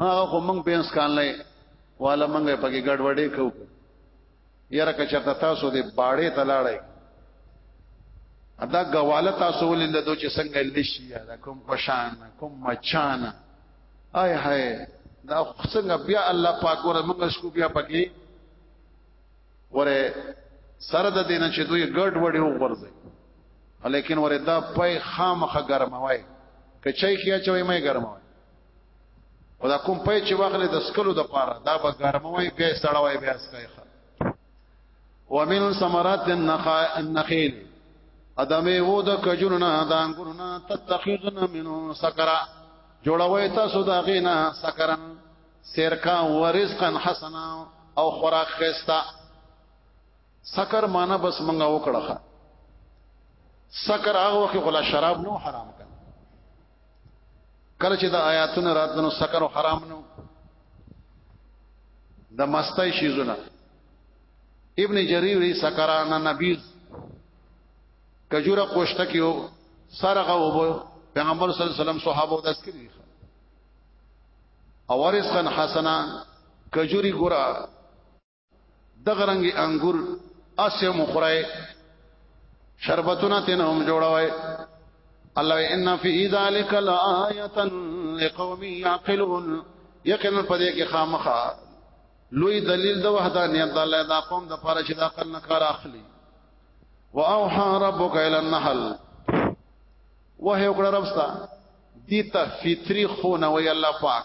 Speaker 1: هغه خو موږ پینس کان لای والا موږ په کې ګډوډې کو یاره که چرته تاسو دې باړې تلاړې ادا غواله تاسو ولې د دوی څنګه لشي دا کوم پشان کوم مچان آی هاي دا څنګه بیا الله پاک ور موږ شکو بیا پکې وره سره د دینه چې دوی ګډ وډي وګرځي لیکن وردا پي خامخه ګرموي کچای کیا چوي مې ګرموي او دا کوم پای چې واخلې د سکلو د پاره دا به ګرموي بیا سړوي بیا سکای ښه ومن ثمرات النخيل ادمه وو د کجورنا د انګورنا تتخذنا منه سکرا جوړوي تاسو دا غینا سکرن سیرکا ورزقا حسنا او خوراک خستا سکر معنا بس منګه وکړه سکر هغه وخت غلا شراب نو حرام کله چې د آیاتونو راتلنو سکر حرام نو د مستای شیزونه ابن جریر ری سکران نبیز کجوره کوشته کیو سرغه وبو پیغمبر صلی الله علیه وسلم صحابه داس کړی او ورسن حسنا کجوري ګرا دغه رنګ انګور اسه مخره شربتونه تنه هم جوړوي الله ان فی ذلک لآیه لقوم یعقلون یقینا پدې کې خامخا لوی دلیل د وحدانیت د الله دا قوم د پاره چې دا کار نه کار اخلي واوحى ربك الى النحل وهي وکړه ربستا دي ته فطري خو نه وي الله پاک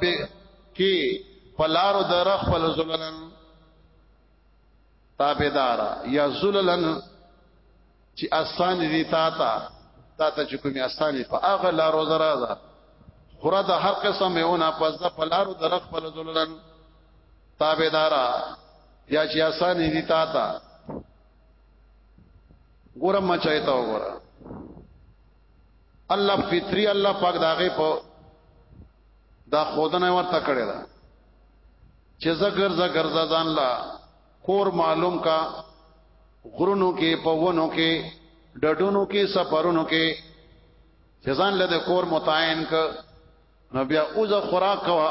Speaker 1: به کې پلارو در خپل زللن تابعدار یا زللن چې آسان دي تا تا تا ته چې کومي آسان په هغه لارو درازه خره د هر قسم یونه پس د پلارو در خپل زللن تابعدار یا چې آسان دي تا تا ګورم مچای تا وګوره الله فطری الله پاک داغه په دا خودنه ورته کړی دا چې زګر زګر ځان لا کور معلوم کا غرونو کې پوونو کې ډډونو کې سفرونو کې ځان له کور متعین ک نو بیا اوزه خوراک کوا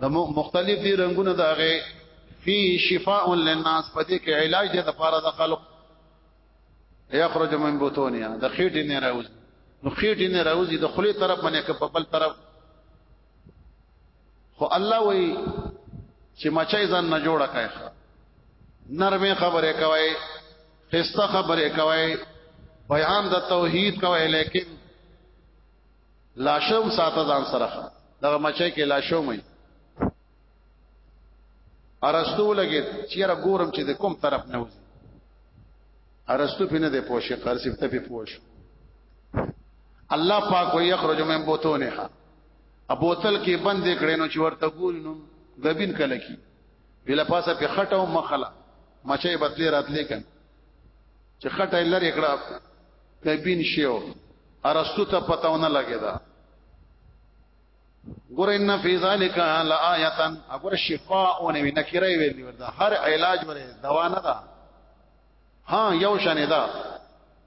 Speaker 1: د مختلف دي رنگونه داغه فی شفاء للناس پدې کې علاج دی لپاره د خلق یخرج من بطونها د خېټې نه راوځي نو خېټې نه راوځي د خلی طرف باندې که په بل طرف خو الله وایي چې مچای ځان نه جوړه کای نرمه خبره کوي خسته خبره کوي بیان د توحید کوي لیکن لاشم ساته ځان سره دغه مچې کې لاشم وي ارستو لګي چیرې ګورم چې د کوم طرف نه وځي ارستو پینه د پوښې قرصف ته په پوښ الله پاک وي یخرج من بوتونها ابوتل کې بند کړي نو چې ورته ګوري نو غبین کله کی بل پاسه په خټه او مخله مچې بتلې راتلې کن چې خټه لری کړه تبین شیو ارستو ته پتاونه لګی دا ګور ان فی ذلک لآیه اگر شفاء او نه نکره ویلی وردا هر علاج وره دوا نه دا ها یو شنه دا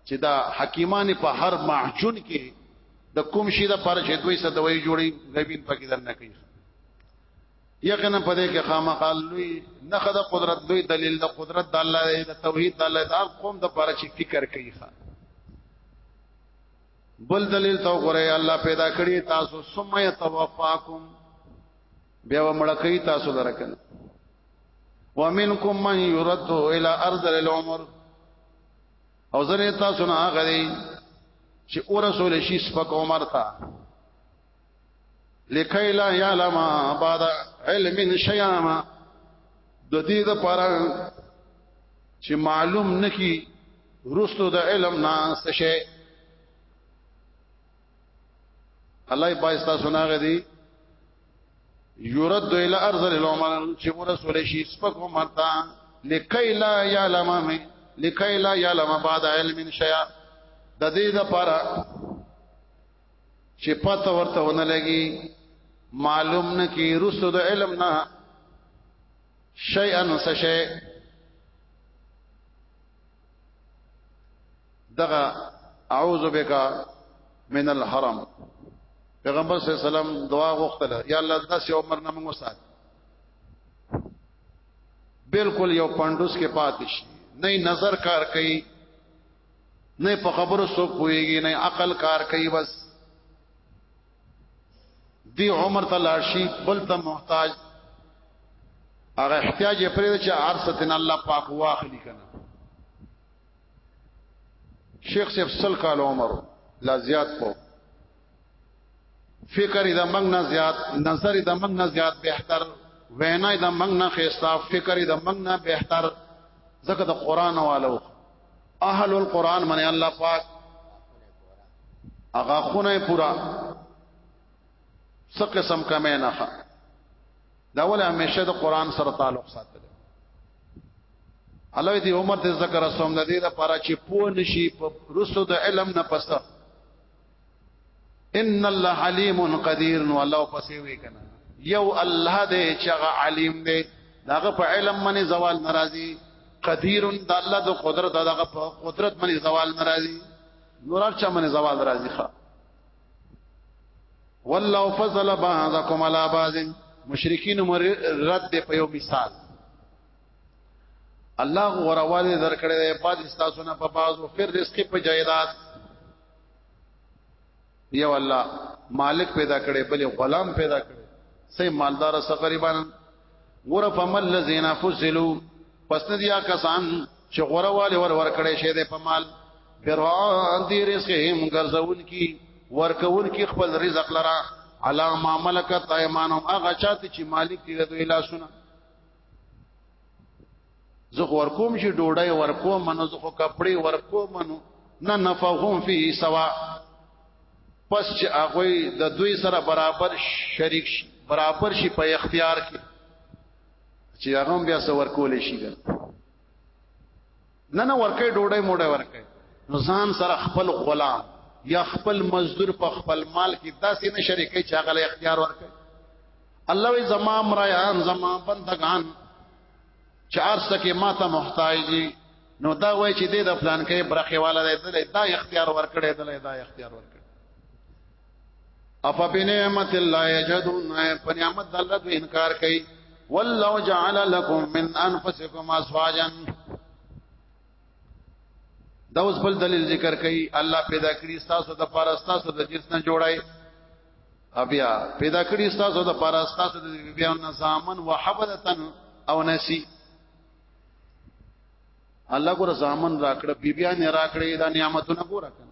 Speaker 1: چې دا حکیمان په هر معجون کې د کوم شي د پر چې دوی څه دوی جوړي غیبین پکې در نه کوي یقینا په دې کې خامخا لوی نه خدای قدرت لوی دلیل د قدرت د الله د توحید د الله د هر قوم د پاره چې فکر کوي ښا بل دلیل تو غره الله پیدا کړی تاسو ثم يتوفاکم بیا ومړ کوي تاسو درکنه ومنکم من يرد الى ارض العمر او زنه تاسو نه غري چې اور رسول شي سپک عمر ته لکای لا یعلم بعد علم شیاما د دې د پاره چې معلوم نکی رستو د علم نه څه شي الله یې پای تاسو نه غدي یرد الى ارض العمر چې مور رسول شي سپک مرتا لکای لا یعلم من لکای لا یعلم بعد علم شیاما د دې لپاره چې پته ورته ونه لګي معلوم نه کی رسو د علم نه شیئا سشی دغه اعوذ بک من الحرم پیغمبر صلی الله علیه وسلم دعا غوښتله یا الله داسې عمر نه موږ وسات بالکل یو پندوس کې پاتې شي نه نظر کار کوي نه په خبرو څوک پويږي نه عقل کار کوي بس دی عمر ته لاشي بل ته محتاج هغه احتیاج یې پرې چې ارستن الله پاک واخلي کنه شیخ صاحب سل کال عمر لا زیات پو فکر دا منګ نه زیات نظر دا منګ نه زیات بهتر وینا دا منګ نه خيستا فکر دا منګ نه بهتر زکه د قران والو اهل القران من الله پاک اغا خونه پورا څه قسم کمه نه ښه دا ول همیشه د قران سره تعلق ساتل الله دې عمر دې ذکر سوم د دې لپاره چې پوه نشي په رسو د علم نه پسته ان الله علیم قدیر نو الله پسې وی کنه یو الله دې چې هغه علیم دې داغه په علم باندې زوال ناراضي قدیر د الله د قدرت دغه په قدرت باندې زوال ناراضي نور چا باندې زوال ناراضي ښا والله فضل بعضکم علی بعض مشرکین رد په یو مثال الله غورواله درکړې بعد استاسونه په بعضو فر رزق په جایداد یو الله مالک پیدا کړي بل غلام پیدا کړي سي مالدار سره غریبان غره فمل الذين فصلوا پس نه دیا کسان چې غره والے ور ور کړي شه د پمال بران دي رزقهم ګرځون کی ورکون کی خپل رزق لرا علا ما ملکت ايمانهم هغه چاته چې مالک دي دوی لاسونه زه خو ورکوم چې ډوډۍ ورکوم منو زه خو کپڑے ورکوم منو نه نفهم فی سوا پس چې هغه د دوی سره برابر شریک شي برابر شي په اختیار کې چې هغه بیا سور کول شي ګل نه نه ورکه ډوډۍ موډه ورکه نو ځان سره خپل غلام یا خپل مزدور په خپل مال کې داسې نه شریکي چې هغه له اختیار ورکه الله وی زما مریان زما بندگان چار سکه ما ته محتاج دي نو دا وای چې د پلان کې برخه والا دی دا اختیار ورکړي دا اختیار ورکړي اپا بنعمت الله یجدون په نعمت الله دوی انکار کوي والله جعل لكم من انفسكم ازواجا دا اوس بل دلیل ذکر کوي الله پیدا کړی تاسو د پاره تاسو د جنس نه جوړای بیا پیدا کړی تاسو د پاره تاسو د بیا نظامن وحبدتن او نسی الله ګور زامن راکړه بیبیان راکړه دا نعمتونه ګور کړه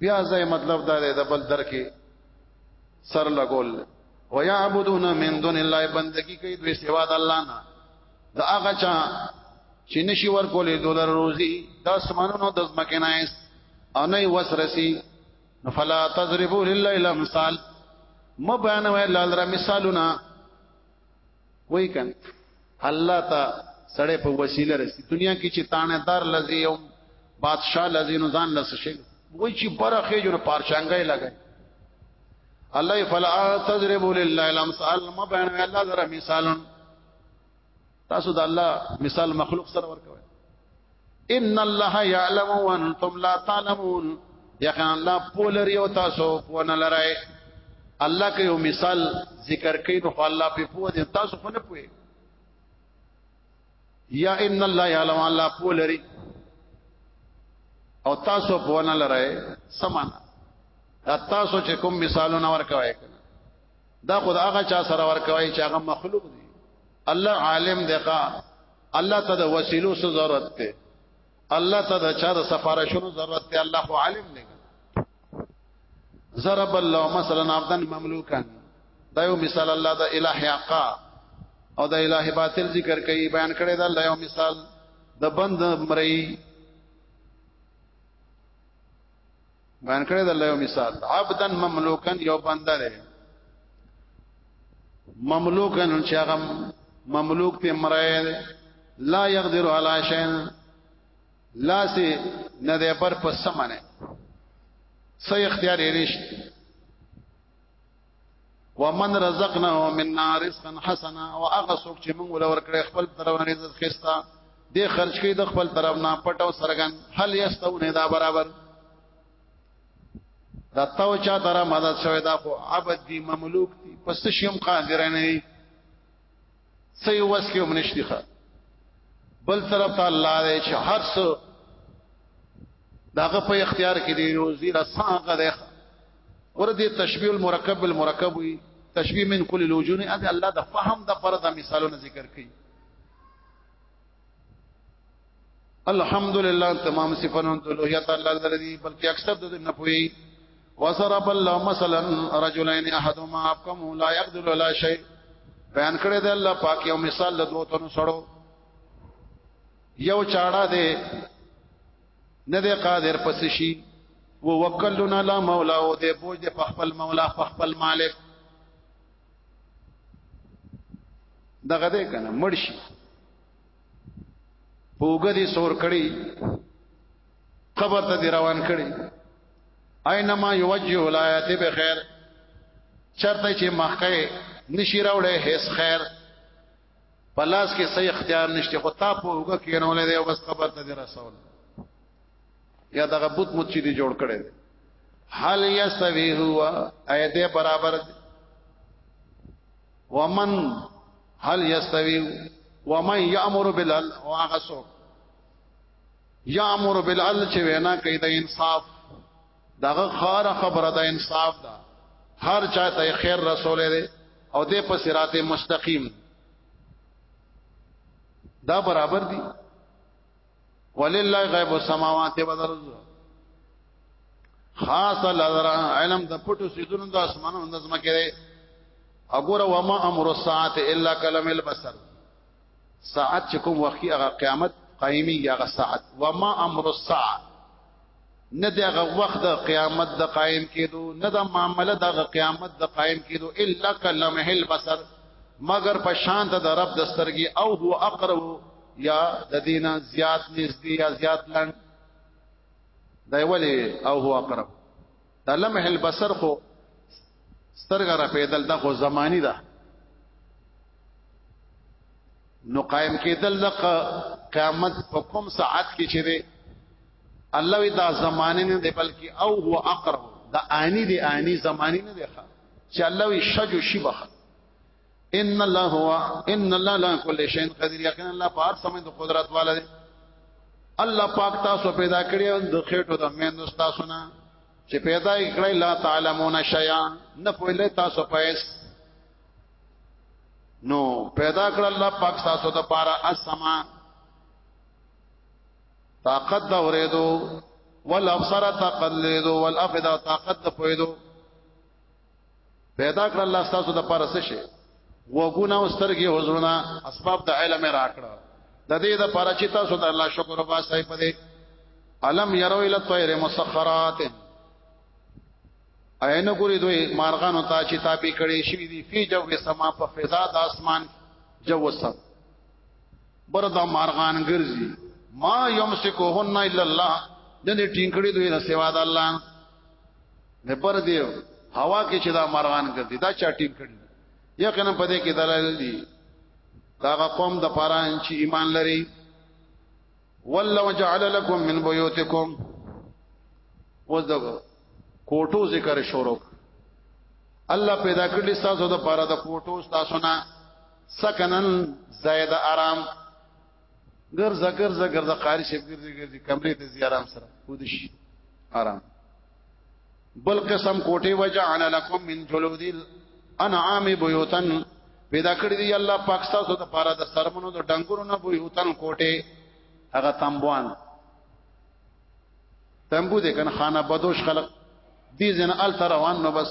Speaker 1: بیا ځای مطلب دا دی د بل درکې سر لګول ويعبدون من دون الله بندگی کوي دوی سوا د الله نه دا هغه چا چې نشي ورکولې دولار روزي د اسمانونو د ځمکې نه او نه وسرسي فلا تضربوا لله الامثال مبان ولا مثالنا وای کن الله ته سړې په وسیله رسی دنیا کې چې تانه دار لذي او بادشاہ لذي نو ځان لس شي وای چې برخه جن پارشانګې لګي الله فلا تضرب لله الامثال ما بین الله ذرا مثال تاسو د الله مثال مخلوق سره ورکوي ان الله يعلم وانتم لا تعلمون یقینا الله پولري او تاسو په نه لرای الله کې یو مثال ذکر کین نو الله په پوه دي تاسو خو نه پوي یا ان الله یعلم الله پولري او تاسو په نه لرای سمان دا تاسو چې کوم مثالونه ورکوي دا خدای هغه چا سره ورکوي چې هغه مخلوق دي الله عالم دی ښا الله ته د وسیلو څه ضرورت دی الله ته د چا د سفارشونو ضرورت دی الله خو عالم دی ضرب الله مثلا عبدا مملوکا دا یو مثال الله د الہ حقا او د الہ باطل ذکر کوي بیان کړی دا الله یو مثال د بند مری بیان کړی د الله یو مثال عبدن مملوکن یو بنده دی مملوکن چې هغه مملوک ته مرای دی لا یقدر علی شیء لا سی نه دی پر پسمنه سې اختیار یې نشته ومن رزقناه منا رزقا حسنا واغه څوک چې موږ ولور کړې خپل طرف نه رزق خستا دې خرج کړي د خپل طرف نه پټو سرګن هل یستونه دا برابر دا تو چا ترا مدد شوی دا خو عبد دی مملوک دی پس شیم قادر نه څه یو وس کې هم نشتی ښه بل طرف ته الله دې چې هر څه داغه په اختیار کې دی نو زیرا ساغه ده ور دې تشبیه المرکب بالمرکب وي تشبیه من کل الوجون اته الله د فهم د پر د مثالونو ذکر کړي الحمدلله تمام صفاتونه د لوهیت الله لري بلکې اکثر د نه پوي وصرف الله مثلا رجلين احدهما ابكم لا يقدر على شيء بیان کړی دی الله پاک یو مثال د دوه تنو سړو یو چاړه دی نه دی قادر پس شي ووکلنا لا مولا او دی بوج دی په خپل مولا په خپل مالک دغه دې کنه مرشي پوګه دي سور کړي قبر ته دی روان کړي اينما يوجه ولایت به خیر چرته چې مخکې نشي راوړې هیڅ خیر پلاس کې صحیح اختیار نشته خو تا په وګه کې نه ولې بس خبر ته رسول یا دغه بت مت چې جوړ کړي هل یسوی هوا اې دې برابر دی ومن هل یسوی ومن یامر بالعدل واغسو یامر بالعدل چې وینا کوي د انصاف دغه خار خبره ده انصاف ده هر چاته خیر رسول دی او د په صراط مستقیم دا برابر دي ولله غیب السماوات والارض خاص لذر علم د پټو سيزونو د اسمانونو د زمکه دی وګوره وما امر الساعه الا کلم البصر ساعت چې کوم وخت هغه قیامت قائمي هغه ساعت و ما امر الساعه نه دغه وخت د قیامت د قائم کېدو نه د معاملې د قیامت د قائم کېدو الا کلمه البصر مگر په شان د رب د سترګي او هو اقرب یا د دینه زیات نږدې یا زیات لند دی ولی او هو اقرب د لمح البصر خو سترګه را پیدل د خو زمانی ده نو قائم کېدل د قیامت په کوم ساعت کې چې دی الله وی دا زمانه نه دی بلکې او هو اقرب دا آنی دی آنی زمانی نه دی چې الله وی شجو شبخ ان الله هو ان الله لا كل شيء قدير یقینا الله پاک سمند قدرت والا دی الله پاک تاسو پیدا کړی او د خېټو د مین تاسو نه چې پیدا یې کړی لا تعلمون شیئا نه پوهلې تاسو پېس نو پیدا کړ الله پاک تاسو د پارا اسما طاقت دا ورېدو والابصر طاقت لیدو والافدا طاقت پویدو پیدا کړ الله تاسو د پاره څه شي وګونه او سترګې حضورنا اسباب د علم راکړه د دې د پاره چې تاسو د الله شکر وباسئ په دې علم يرو الى الطير مسخرات عین ګوري دوی مارغانو ته چې تابې کړي شي دي فی جو سما په فضا د اسمان جو سم بردا مارغان ګرځي ما یمسکوهن الا الله د دې ټینګړي دوی نه سوا د الله نه پر دی هوا کې چې دا مرغان ګرځي دا چا ټینګ کړی یقینا په دې کې دلایل دي دا قوم د پاره چې ایمان لري ولو جعل لكم من بيوتكم وذو کوټو ذکر شروع الله پیدا کړی تاسو د پاره د کوټو تاسو نه سکنن زید آرام ګرځه ګرځه ګرځه قاری شپ ګرځي ګرځي کمرې ته زی آرام سره ودش آرام بل قسم کوټه وجعل لكم من جلود الانعام بيوتا پیدا کړی دی الله پاک تاسو ته پاره د سرمنو د ډنګورو نه بيوتن کوټه هغه تنبوان تنبو دې کنه خانه بدوش خلق دي زن ال روان نو بس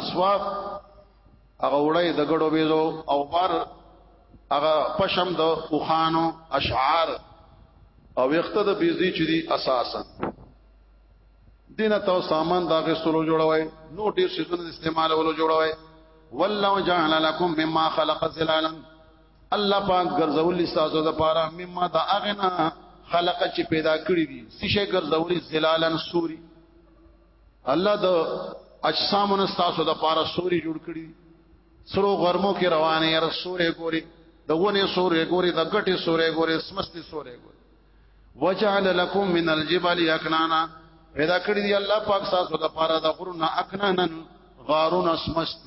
Speaker 1: اسواف هغه وړي د ګړو بیزو او بر هغه پشم د اوخانو اشعار او وخت د بیزی چې دی اساسا دینه تو سامان داغه سلو جوړوي نو ډیر شیزونه استعمال ولو جوړوي والله جعل لكم مما خلق ظلالا الله پاک ګرځول تاسو د پاره مما دا اغنا خلق چې پیدا کړی دي سشه ګرځولي ظلالا سوري الله د اجسام نستاسو د پاره سوري جوړ کړی سرو غرمو کې روانه یا سورې ګوري دغونه سورې ګوري د غټي سورې ګوري سمستي سورې ګوري وجعل لكم من الجبال اكنانا پیدا کړی دی الله پاک تاسو د پاره د غرونه اکنانن غارون اسمست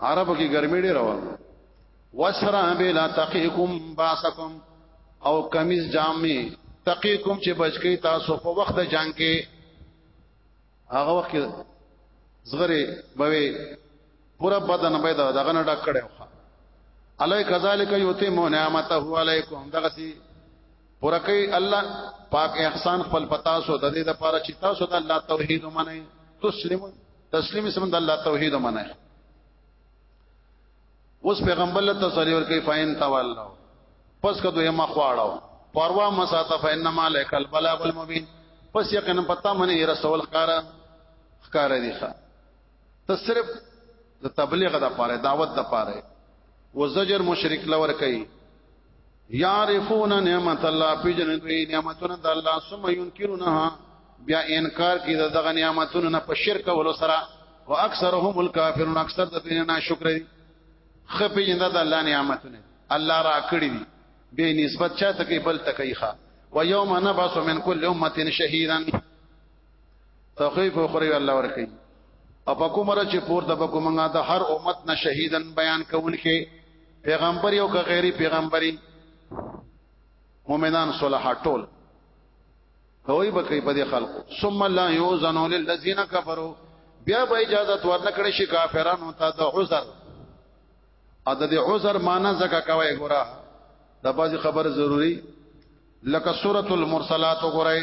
Speaker 1: عربو کې ګرمي ډېر و وسرا بلا تقيكم باسكم او کمیز جامې تقيكم چې بچکی تاسو په وخت جنگ کې هغه وخت زغره بوي پورا بدن به دا دغه نه ډک کړو علی کذالک یوتی مو نعمته علیکم دغه سی پورا کوي الله پاک احسان خپل پتا سو د دې لپاره چې تاسو د الله توحید ومنئ تسلمون تسلیم اسم د الله توحید منه اوس پیغمبر له تسلی ور کوي فاین تولوا پس کدو یې ما خواړو پروا مساته فینما لک البلاغ المبین پس یقینا پتا منه رسول خارا خارا دی خا ته صرف د تبلیغ د پاره دعوت د پاره وزجر مشرک لور کوي یعرفون نعمت الله پیجن دوی نعمتونه د الله ثم ينکرونها بیا انکار کی دغه نعمتونو نه په شرک ولو سره واکثرهم الکافرون اکثر د دین نه شکر دي خپې جند د الله نعمتونه الله را کړی دي به نسبت چاته کې بل تکیخه و یوم نبعث من کل امه شهیدا تخفیف اخروی الله ورکی او په کومه چې پورته په کومه د هر امت نه شهیدن بیان کوونکې پیغمبر یو که غیري پیغمبري مؤمنان صلح ټول دوی به کوي په دې خلکو ثم لا یوزن للذین کفروا بیا به اجازه ورنکړي شي کافرانو ته د عذر ا د عذر معنی زکه کوي ګوره د بازي خبر ضروری لکه سورۃ المرسلات وګورئ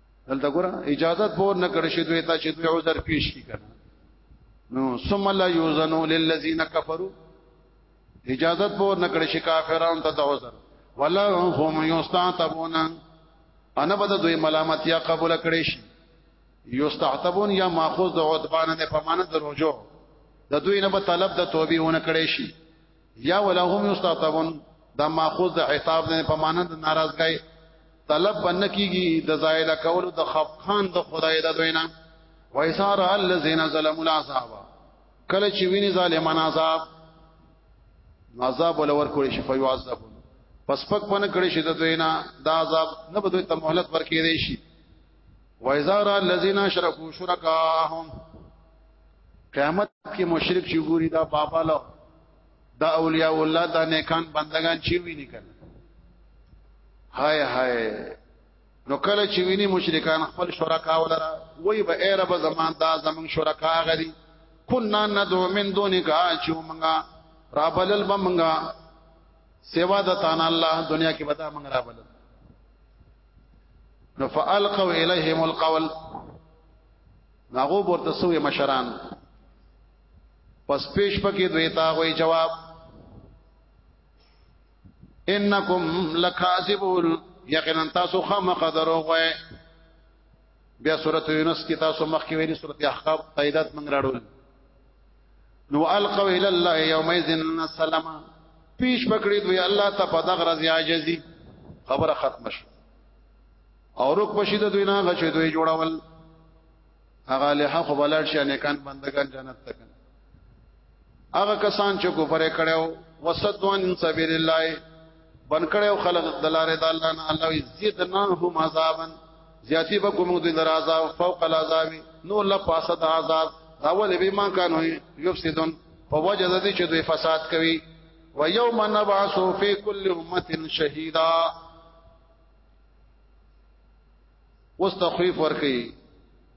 Speaker 1: دلته ګور اجازه پور نه کړی شي دوی ته چې دوی عذر پیش کی کنه نو ثم لا یوزنو للذین کفروا اجازه پور نه کړی شي کافرانو ته عذر ولا هم یستعتبون انا بده دوی ملامت یا قبول کړی شي یستعتبون یا ماخذ د عتبان نه په معنا دروجو د دوی نه په طلب د توبې ونه کړی شي یا ولهم یستعتبون دا ماخوذ د عتاب نه په معنی د ناراضګۍ طلب بن کیږي د زایل کول د خفقان د خدای د دوینا وایثار الذین ظلموا العذاب کله چې ویني ظالمان عذاب عذاب ولور کړی شي فیعذب پس پک پنه کړی شي د دوینا دا عذاب نه به دوی ته مهلت ورکې دی شي وایزار الذین اشرکوا شرکاهم قیامت کې مشرک چې ګوري دا بابا له دا اولیاء الله دا نیکان بندگان چې ویني کړه هاي هاي نو کله چې ویني مشرکان خپل شرکا ولرا وای به ای رب زمان دا زمون شرکا غري كنا ندعو من دونك اچومغا رابلل بمغا سوا د تان الله دنیا کې ودا مغرا بلل نو فالقوا الیهم القول ناغو ورته سوې مشران پس پیش پکې دوی تا وې جواب انکم لکاذبون یقینا تاسو خامخ درو وې بیا سورته یونس کې تاسو مخکې ویلي سورته احقاف تاییدات منګراړول نو القوا الى الله يومئذ السلام پیش پکړی دوی الله ته په دغه رضی عاجزی خبره ختم شو او رک بشید دوی نه غچې دوی جوړول هغه له خو بلړ شي نه کان بندگان جنت تک هغه کسان چې کوفر کړو وسدوان سبیل الله بن کړو خلق دلاره د الله نه الله عزت نه هم عذابن زیاتی به کوم د درازا فوق العذاب نو لا پاسه د عذاب اول به ما کانو یفسدون په وجه د دې چې دوی فساد کوي و یوم نبعث فی کل امه شهیدا واستخفیف ورکی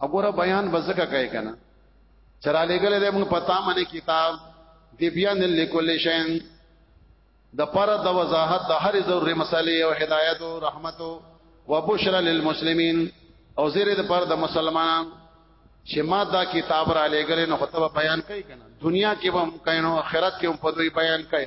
Speaker 1: وګوره بیان بزکه کوي کنه چراله ګل دې موږ پتا منه کتاب دی بیان لکل شین د پر د وضاحت د هر ضروري مسلې او هدایت او رحمت او بشرا للمسلمین او زیر د پر د مسلمانان چې ما دا کتاب را لګل نو خطب بیان کوي کنه دنیا کې هم کینو آخرت کې هم په دوی بیان کوي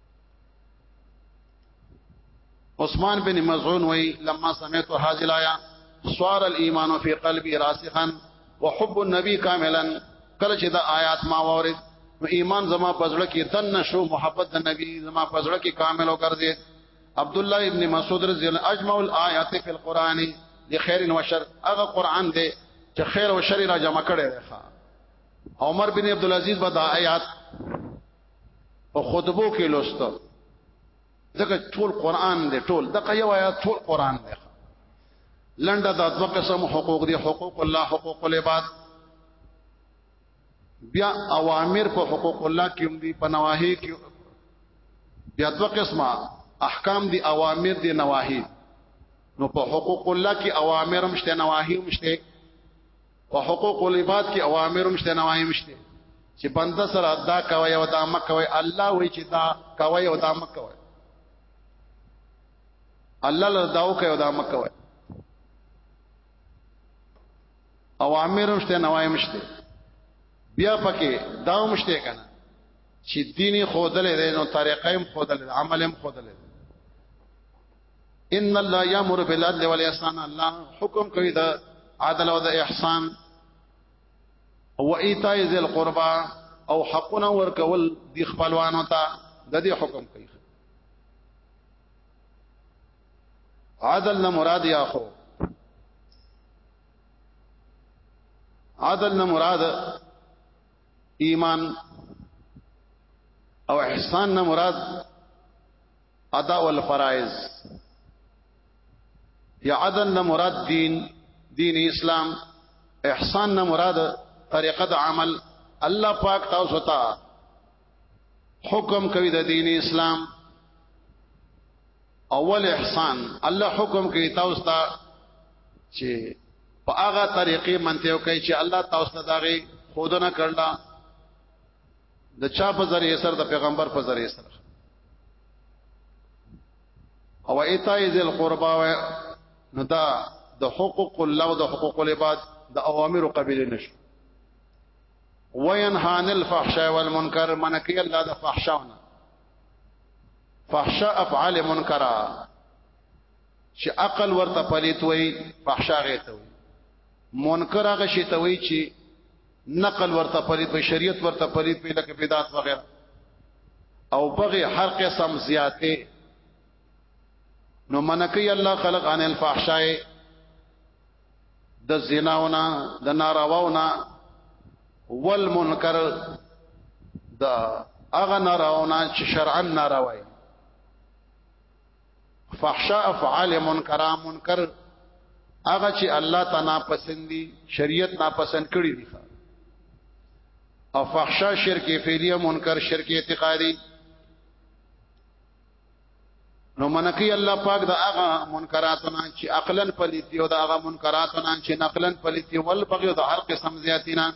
Speaker 1: عثمان بن مزعون وی لما سمعت هذه الايه سوار الايمان في قلبي راسخا وحب النبي كاملا کله چې دا آیات ما وورید نو ایمان زما پزړه کې تن نشو محبت د نبی زما پزړه کې کامل او ګرځي عبد الله ابن مسعود رضی الله اجمع الايات في القران لخير وشر هغه قران دی چې خیر او شر را جمع کړي عمر بن عبد العزيز بدا آیات په خطبو کې لوستو ځکه ټول قران دی ټول دغه یو آیات ټول قران دی لنډه د دوه قسم حقوق دی حقوق الله حقوق العباد بیا اوامر په حقوق الله کې هم دي په نواهی کې بیا دوه قسمه احکام دي اوامر دي نواهی نو په حقوق الله کې اوامر هم شته نواهی هم شته په حقوق العباد کې اوامر مشته نواهی مشته چې بنده سره ادا کوي او دا مکه کوي الله وایي چې دا کوي او دا مکه کوي الله له داو کوي او دا مکه کوي اوامر مشته نواهی مشته بیا پکې دا مشته کنه چې دیني خودلې ده نو طریقې هم خودلې عمل هم خودلې ان الله یامر بالعدل والاحسان الله حکم کوي دا عدل او د احسان او ایتاء ذل قربا او حقنا ورکول دی خپلوانو ته د دې حکم کوي عدل نه مراد یا خو عدل نه مراد ایمان او احسان نه مراد ادا والفرائض یا عدن نه مراد دین دین اسلام احسان نه مراد طریقه د عمل الله پاک تاسو ته حکم کوي د دین اسلام اول احسان الله حکم کوي تاسو ته چې په هغه طریقې منته کوي چې الله تاسو ته داغي خودنه کړلا د چا په ذریعہ سره د پیغمبر په ذریعہ سره او ایتای ذل قربا و نو دا د حقوق الله او د حقوق العباد د اوامر قبیله نشو وینهان الفحشاء والمنکر من کی الله د فحشاء فحشاء افعال منکرا چې عقل ورته پلیت وي فحشاء غیته وي منکر هغه شی ته وي چې نقل ورته پلید وي شریعت ورته پلید وي لکه بدعت وغیرہ او بغي هر قسم زیاته نو منکی الله خلق عن الفحشاء د زناونا د نارواونا والمنکر د اغه نارواونا چې شرعا ناروای فحشاء افعال منکر منکر هغه چې الله تعالی ناپسند دي شریعت ناپسند کړی دي او فحشاء شرک فعلیه منکر شرک اعتقادي نو منقی الله پاک دا هغه منکراتونه چې عقلا پلیتی او دا هغه منکراتونه چې نقلا پلیتی ول بغي دا هر قسم زیاتینا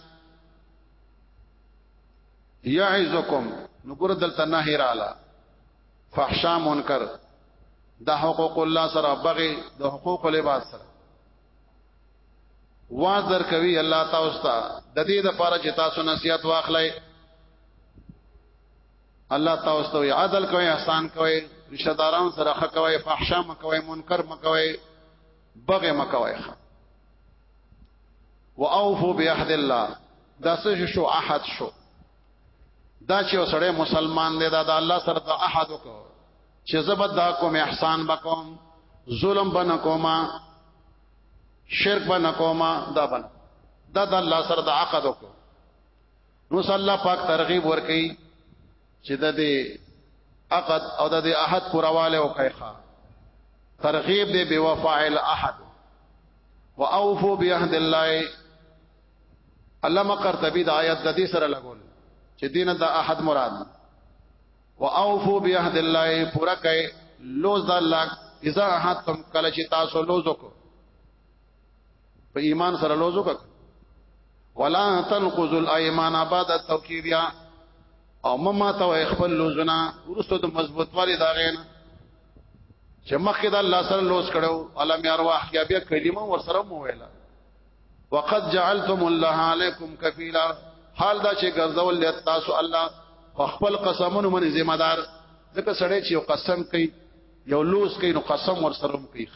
Speaker 1: یعزکم نو ګور دلته نه هراله فحشا منکر د حقوق الله سره بغي د حقوق لباس سره وازر کوي الله تعالی ستا د دې د پاره چې تاسو نصيحت واخلئ الله تعالی ستا عدل کوي احسان کوي رشتہ داران سره حق کوي فحشا مکوي منکر مکوي بغي مکوي واوفوا بعهد الله دا څه شو احد شو دا چې وسړی مسلمان دی دا د الله سره د احد کو چې زبد دا کوم احسان بکوم ظلم بنه کوما شرک بنه کوما دا بن دا د الله سره د عقد کو نو صلی الله پاک ترغیب ورکي چې د دې عقد او د دې احد پرواله او کایخه ترغیب دې بوفاعل احد واوفوا بعهد الله علامه قرطبي د آیات د دې سره لګول چې دینه د احد مراد واوفو بعهد الله پورا کئ لوز د الله اذا احدتم کله چې تاسو لوز وکړو په ایمان سره لوز وکړو ولا تنقضوا الايمان بعد التوكيد يا او مما تو خپل لوزنا ورسو د مضبوط والی دا غین چې مخکې د الله سره لوز کړو علم ارواح بیا کلمه ور سره مو ویلا وقد جعلتم الله عليكم كفيلا حال دا چې ګرځول له تاسو الله په خپل قسمونو باندې ذمہ دار ځکه سړی چې یو قسم کوي یو لوز کوي نو قسم ور سره کوي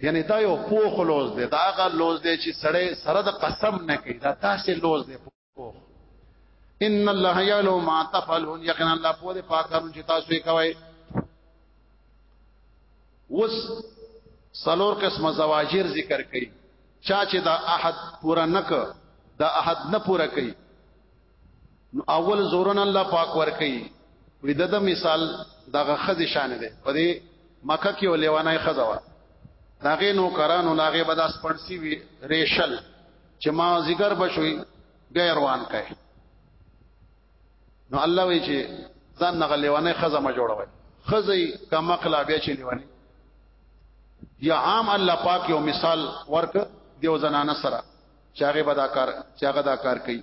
Speaker 1: یعنی دا یو پوخ لوز دی دا هغه لوز دی چې سړی سره د قسم نه کوي دا تاسو لوز دی ان الله یعلم ما تفعلون یقینا الله په دې پاک کارونه چې تاسو یې کوي وس سلور قسم زواجر ذکر کړي چا چې دا احد پورا نک دا احد نه پورا کړي نو اول زورن الله پاک ور کوي وې د مثال دغه خزې شان دی په دې مکه کې ولېوانه خزوا داغه نو کرانو لاغه بداس پړسی وی ریشل چې ما ذکر بشوي بیا روان کړي نو الله وی چې ځان نه غلیوانه خزه ما جوړوي خزه کما کلا بیا چې لیوانه یا عام الله پاک یو مثال ورک دیو زنانه سره چاغه بدا کار چاغه دا کار کوي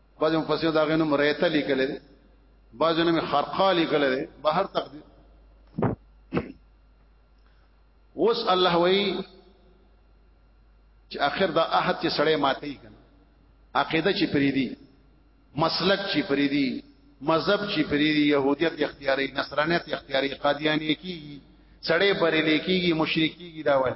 Speaker 1: بعض مفسرین دا غنوم ریته لیکل دي بعض نوم خرقا لیکل دي بهر تقدیر اوس الله وی چې اخر دا احد چې سړی ماتي کنه عقیده چې پریدي مسلک چې پریدي مذهب چې پریدي يهوديت اختیاري نصرانيت اختیاري قادیانی کی سړی بریلی کیږي مشرکیږي دا وایي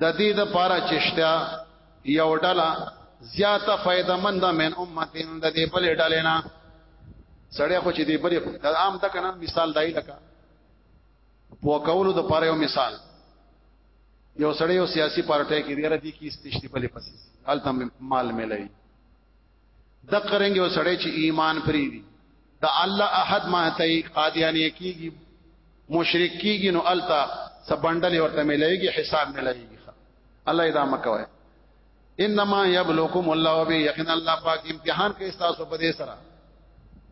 Speaker 1: د دې د پاره چشتیا یو ډله زیاته فائدہ مند من امتین د دې بلې ډلې نه سړی خو چې دې بلې د عام تک نه مثال دای لکه په کولو د پاره یو مثال یو سړی یو سیاسي پارټي کې دی ردی کې استشتي بلې پسې حالت مال ملایي د قرنګ یو سړی چې ایمان پری دی د الله احد ماته قادیانی کیږي مشرک کیږي نو التا سبندل ورته ملایږي حساب ملایږي الله ادا مکوي انما یبلوکم الله به یقین الله پاک امتحان کې استاسو په دې سره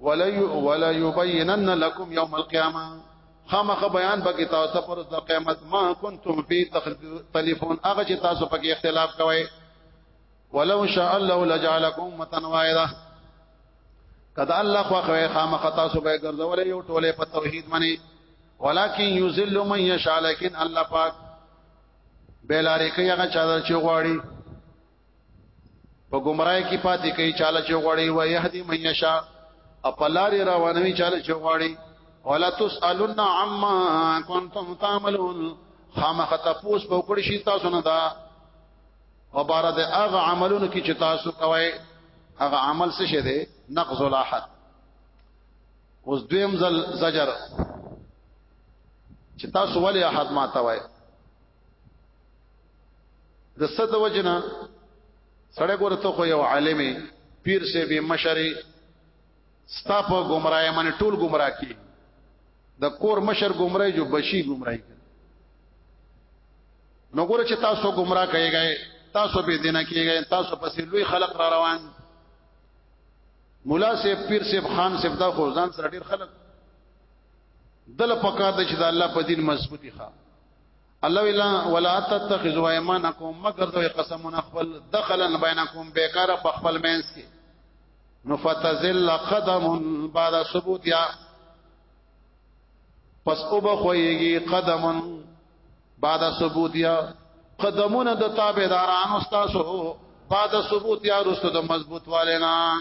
Speaker 1: ولا ولا یبینن لكم یوم القیامه خامخ بیان بګی تاسو پر د قیامت ما کنتم فی تخلفون هغه چې تاسو پکې اختلاف کوئ ولو شاء الله لجعلكم امه واحده کدا الله خو خو خامخ تاسو به ګرځول یو ټوله په توحید باندې ولکن یذل من یشاء لكن الله پاک بیلاری کوي هغه چا چې غواړي په گمراهی کې پاتې کوي چاله چې غواړي و يهدي من یشاء اپلاری روانوي چاله چې غواړي ولا تسالون عما كنتم تعملون خامخ تاسو په کړی شي تاسو نه دا په بار د هغه عملونو کې چې تاسو کوی هغه عمل څه شه دی نقض الاحد اوس دویم زل زجر چې تاسو ولې احد ما تا وای د صد وجنه سړی ګورته خو یو عالمي پیر سه به مشری ستا په گمراهی باندې ټول گمراه کی د کور مشر گمراهی جو بشی گمراهی نو ګوره چې تاسو گمراه کیږئ تاسو به دینه کیږئ تاسو پسې لوی خلق را روان مولا سیف پیر سیف خان سیف دا خو ځان سره ډیر خلق دل پکار د چې د الله په دین مضبوطی ښه الله ویلا ولا تتخذوا ايمانكم مگر دوی قسمونه خپل دخلن بینکم بیکار په خپل مینس کې نو فتزل قدم بعد ثبوت یا پس او بخویږي قدم بعد ثبوت یا قدمونه د تابعدارانو تاسو بعد ثبوت یا رسو د مضبوط والنا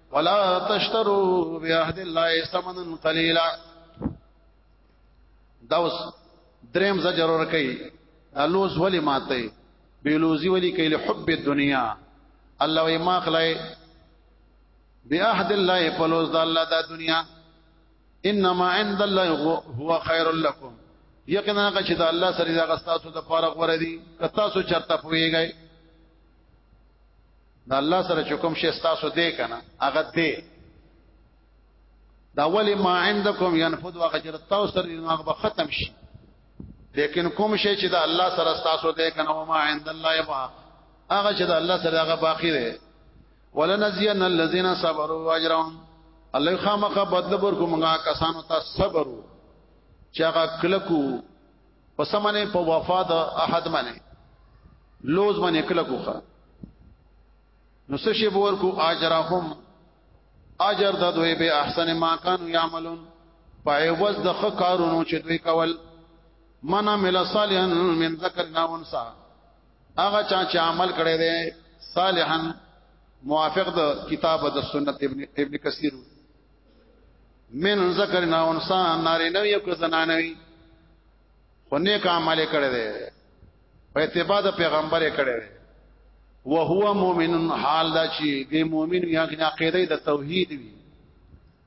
Speaker 1: ولا تشترو بعهد الله ثمنا قليلا دوس دریم زجر ور کوي الوز ولی ماته بیلوزی ولی کوي حب الدنیا الله وی ما خلای بعهد الله فلوز د الله د دنیا انما عند الله هو خير لكم یقینا هغه چې د الله سره د غستاسو د فارغ ور دي که تاسو چرته پويږئ دا الله سره چې کوم شي تاسو دې کنه هغه دې دا ولی ما عندكم ينفد وغجر تاسو سره نو هغه ختم شي لیکن کوم شي چې دا الله سره تاسو دې کنه او ما عند الله يبقى هغه چې دا الله سره هغه باقی دی ولنزين الذين صبروا واجرهم الله خامخ بدل ورکو موږ کسانو ته صبر چې هغه کلکو پس منه په وفا د احد منه لوز منه کله کوخه نو څه شی بور کو اجرهم اجر د دوی به احسن ما کانوا یعملون پای وز د خ کارونو چې دوی کول من عمل صالحا من ذکر نا انثى هغه چا چې عمل کړی دی صالحا موافق د کتاب د سنت ابن ابن کثیر من ذکر نا انسان ناری نو یو که زنانوی خو نیک عمل کړی دی په اتباع د پیغمبر کړی دی وهو مؤمن حال دا چې دی مؤمن یا عقیده د توحید وی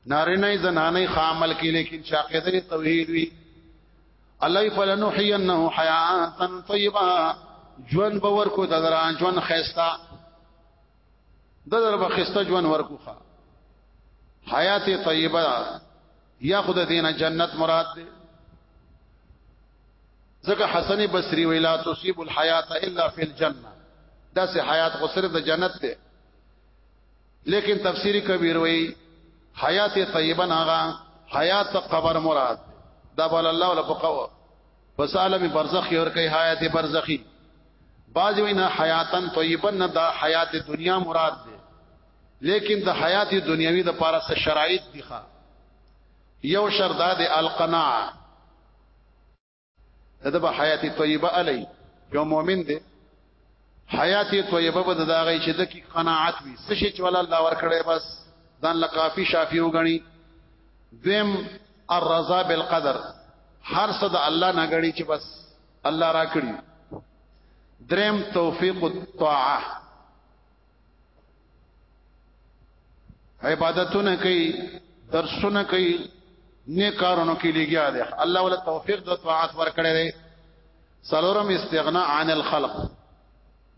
Speaker 1: ناری نه زنانه خامل کې لیکن چې عقیده د توحید وی الله فلنحینه حیاتا طیبا جون باور کو ددران جون خيستا د در بخسته ژوند ورکوخه حیات طیبه یا خود دینه جنت مراد دی ځکه حسن بصری ویلا تصيب الحیات الا فی الجنه دا سه حیات خو صرف د جنت دی لیکن تفسیری کبیر وی حیات طیبه ناغه حیات قبر مراد دا بل الله ولا په پس عالم برزخی اور کئی حیات برزخی بعضی وینا حیاتن طیبن نه دا حیات دنیا مراد ده لیکن د حیات دنیوي د پاره څه شرایط دي ښا یو شر دا د القناعه دا به حیات طیبه علی یو مؤمن دی حیات طیبه به دا غي چې د کی قناعت وي څه شي چې ول الله ورکړي بس ځان لکافي شافي وګڼي دیم الرضا بالقدر هر څه د الله نه غړي چې بس الله را کړی دریم توفیق الطاعه عبادتونه کوي درسونه کوي نه کارونو کې لګیا دي الله ولا توفیق د طاعت ورکړي دي سلورم استغناء عن الخلق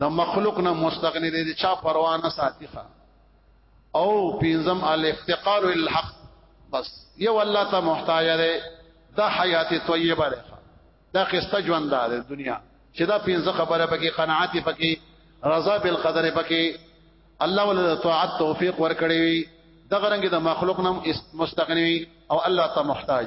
Speaker 1: د مخلوق نه مستغنی دي چا پروا نه ساتي او پینزم الافتقار الحق بس یو الله ته محتاج دی دا حیات طیبه ده دا خسته ژوند ده دنیا چې دا پینځه خبره پکې قناعت پکې رضا بالقدر پکې الله ول طاعت توفیق ورکړي وي دغه رنګ د مخلوق نم مستغنی او الله ته محتاج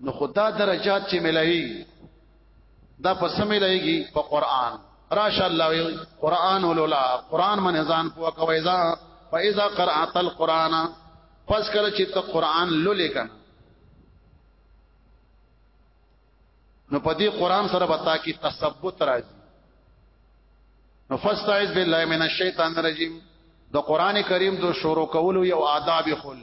Speaker 1: نو خدا درجات چې ملایي دا په سم ملایي په قران راش الله وی قران ولولا قران من ځان پو کوي ځا فاذا قرات القران پس کله چې ته قران لولې کنه نو په دې قران سره وتا کی تثبت راځي نو فاستعذ بالله من الشیطان الرجیم د قران کریم د شروع کولو یو آداب خل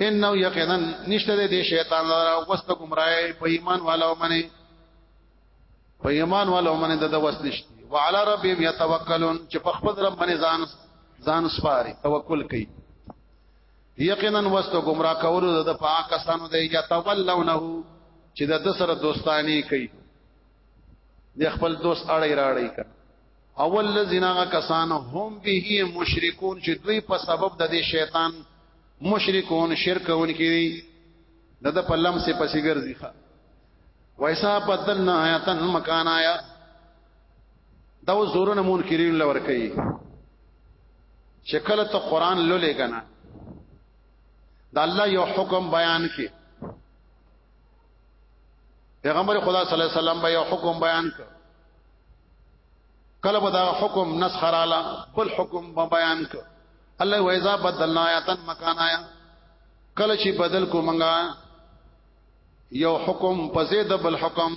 Speaker 1: انه یقینا نشته دې شیطان لرا وسته گمراهي په ایمان والو منی په ایمان والو منی د وس نشته وعلى ربهم يتوکلون چې په خپل رب باندې ځان ځان سپاري توکل کوي یقینا وسته گمراه کولو د پاکستانو د یتولونه چې د سره دوستانی کوي د خپل دوست اړې راړې کوي اول الذين کسان هم به مشرکون چې دوی په سبب د شیطان مشرکون شرک اونکي دي د د پلم سي پسې ګرځي ښا وایسا بدلنا آیاتن مکان آیا دا زورن منکرین لور کوي چې کله ته قران لولې کنه دا الله یو حکم بیان کړي پیغمبر خدا صلی الله علیه وسلم به یو حکم بیان کړ کله به دا حکم نسخراله بل حکم به بیان ک الله وایذا بدلنا آیاتن مکان آیا کله چې بدل کو منګا یو حکم په زید بل حکم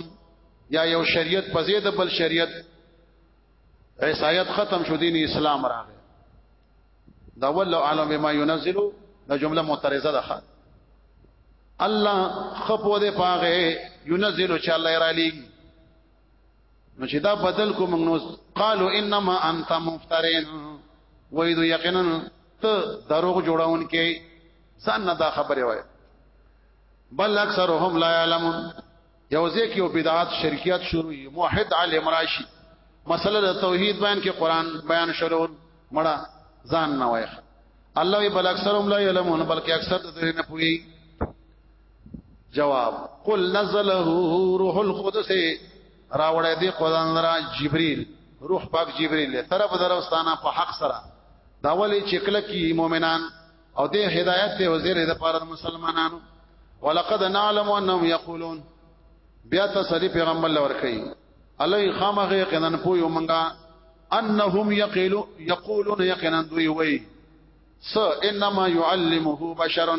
Speaker 1: یا یو شریعت په زید بل شریعت عیسایت ختم شو دین اسلام راغی دا ول عالم بما ينزل دا جمله معترضه ده خان الله خپو دې پاغه ينزل چې الله را لېږي نو چې دا بدل کو موږ نو قالو انما انت مفترین وای دو یقینا ته دروغ جوړاون کې ځان نه دا خبره وای بل اکثرهم لا علمون یوځه کې او بدعات شرکیات شروع موحد علی مراشی مسله د توحید بیان کې قران بیان شروع مړه ځان نه وای الله وی بل اکثرهم لا علمون بلکې اکثر د دې نه پوي جواب قل نزله روح القدس راوړې دی قران را جبريل روح پاک جبريل طرف دروستانه په حق سره دا ولي چې کله کې مؤمنان او دې هدايت ته وزیر د پاره مسلمانانو ولقد نعلم انهم يقولون بیا تسلی پیغمبر لور کوي الی خامغه قنن پویو منګه انهم یقیلو یقولون یقینا دوی وی س انما يعلمه بشر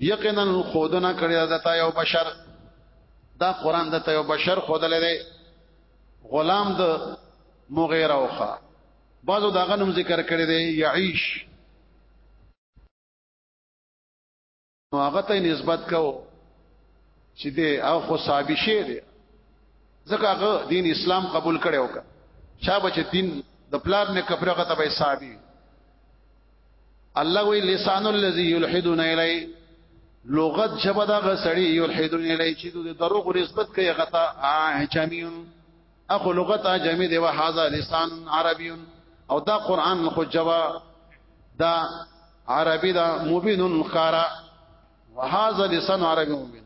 Speaker 1: یقینا خودنا کړی دا تا یو بشر دا قران د ته یو بشر خودلې دی غلام د مغیره وخه بعضو دا غنم ذکر کړی دی یعیش نو هغه ته نسبت کو چې دې او خو صحابي شه دې ځکه هغه دین اسلام قبول کړي وکړه چا بچ دین د پلار نه کپره غته به صحابي الله وی لسان الذي يلحدون الی لغت جبدا غسړی يلحدون الی چې د دروغ نسبت کوي غته ا چميون اخو لغت عجمی دی وهذا لسان عربی او دا قران خو جوا دا عربی دا مبین خارا وهذا لسان عربی مبین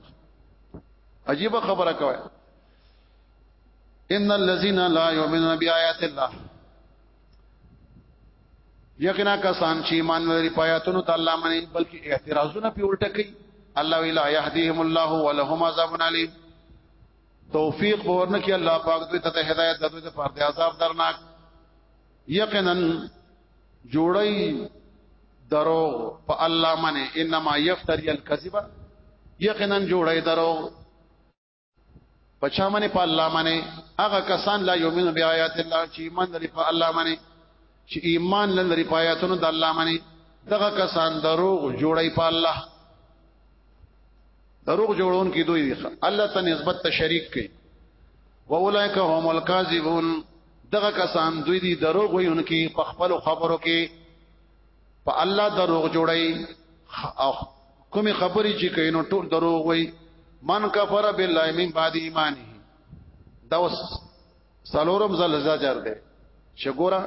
Speaker 1: عجیب خبره کوي ان الذين لا يؤمنون بآيات الله یقینا کسان چې ایمان لري پایاتونو ته الله مني بلکې اعتراضونه په الټه کوي الله ویلا يهديهم الله ولهم عذاب عليم توفیق ورنه کې الله پاک دوی ته هدایت د دوی د پر د عذاب درناک یقینا جوړی دروغ په الله منه انما یفتری الکذب یقینا جوړی دروغ پچا منه په الله منه هغه کسان لا یومن بیاات الله چې ایمان لري په الله منه چې ایمان لري په آیاتونو د الله منه دغه کسان دروغ جوړی په الله دروغ جوړون کې دوی دي الله ته نسبت ته شریک کوي واولائک هم الکاذبون دغه کسان دوی دي دروغ ویونکي په خپل خبرو کې په الله دروغ جوړي او کومي خبري چې کوي نو ټول دروغ وي من کفر بالله من بعد ایمانه دا وس سلورم زل زجر ده شګورا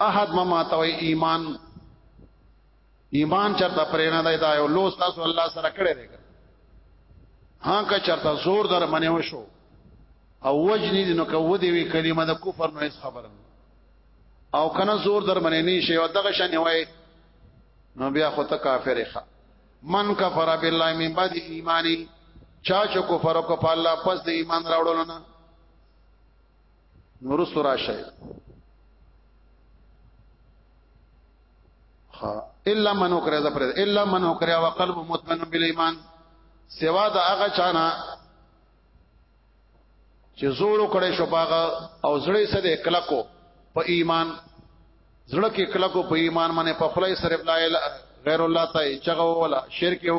Speaker 1: احد ما ماتوي ایمان ایمان چرته پرې نه دی دا یو لوس تاسو الله سره کړی دی ها که چرته زور در منې وشو او وجنی دي نو کو دی وی کلمه د کفر نو هیڅ خبره او کنه زور در منې نه شي او دغه شنه وای نو بیا خو ته کافر ښه من کفر بالله من بعد ایمانی چا چې کفر وکړ په الله پس د ایمان راوړل نه نور سورا شي ها الا من وکره ز پر الا من وکره او قلب مطمئن بالایمان سوا د هغه چانا چې زور کړي شو باغه او زړې سره کلکو په ایمان زړه کې کلکو په ایمان باندې په خپل سره بلایل غیر الله ته چغه ولا شرک یو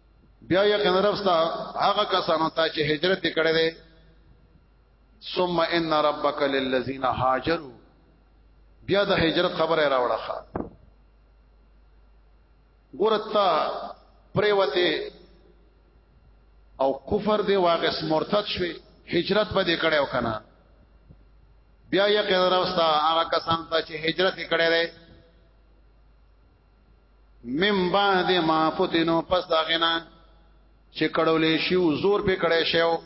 Speaker 1: بیا یقین رستا هغه کسانو ته چې هجرت کړي دي ثم ان ربک للذین هاجروا بیا د هجرت خبره راوړه ګورتا پریوته او کفر دی واغس مرتد شوی هجرت به دې کړو کنه بیا یې قدر اوستا هغه کسان ته چې هجرت کړي من بعد ما فتنو پس دا غنا چې کړولې شي او زور په کړې شیو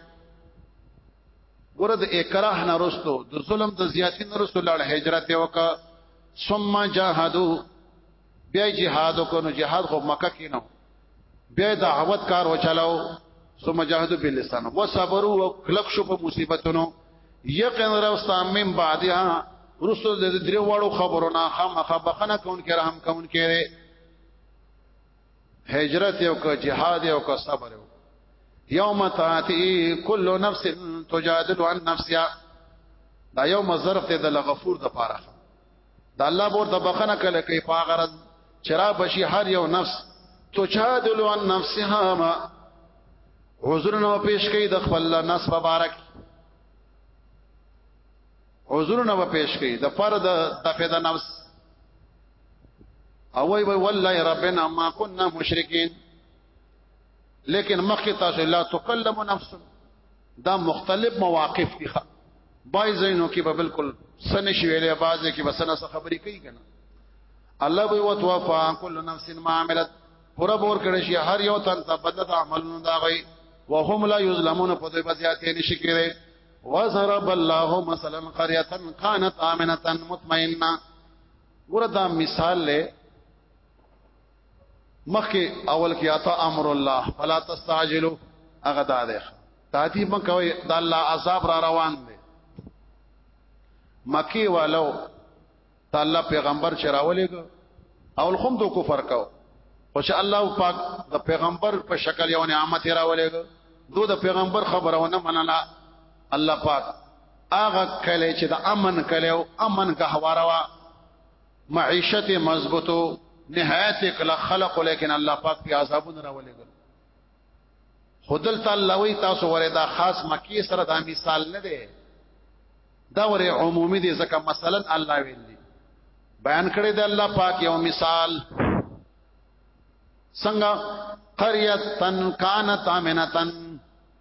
Speaker 1: ورد اکراه نه رستو د ظلم د زیاتی نه رستو لړ هجرت یو کا ثم جاهدوا بیا جهاد کو نو جهاد خو مکه کې نه بیا دعوت کار وچلاو ثم جاهدوا باللسان وصبروا وکلک شو په مصیبتونو یقین راستان من بعدها رسول د درې وړو خبرونه خامخه بخنه کون کې رحم کون کې هجرت یو که جهاد یو که صبر یو یوم تاتی کل نفس تجادل عن نفسها دا یوم ظرف ته د غفور د پاره دا الله بور د بخنه کله کوي په غرض چرا بشي هر یو نفس تو چادل عن نفسها ما عذر نو پیش کوي د خپل نس مبارک عذر نو پیش کوي د فرد د فد نفس او وی والله ربنا ما كنا مشرکین لیکن مخکې تاسو لا تکلم نفس دا مختلف مواقف دي بای زینو کې به بالکل سن شي ویلې بازه کې بسنه څه خبرې کوي کنه الله به وتوفا كل نفس ما عملت پورا بور کړي شي هر یو تن ته بدل عملونه دا غي وهم لا یظلمون په دې بزیاتې نشي کېږي وزرب الله مثلا قريه كانت امنه مطمئنه ګور دا مثال له مخکې اول کې اتا امر الله فلا تستعجلوا هغه دا ده تاتی من کوي د الله عذاب را روان دي مکی والو ته الله پیغمبر چراولې کو او الخم دو کفر کو او چې الله پاک د پیغمبر په شکل یو نعمت راولې کو دو د پیغمبر خبره ونه منله الله پاک هغه کله چې د امن کله او امن غهواروا معیشت مضبوطو نهایت کله خلق لیکن الله پاک په عذابونه راولېګل خودل تعالی وی تاسو ورې دا خاص مکی سره دا مثال نه دی دا ورې عمومي دی ځکه مثلا الله ویل دی بیان کړی دی الله پاک یو مثال څنګه قريه تن کان تامنتن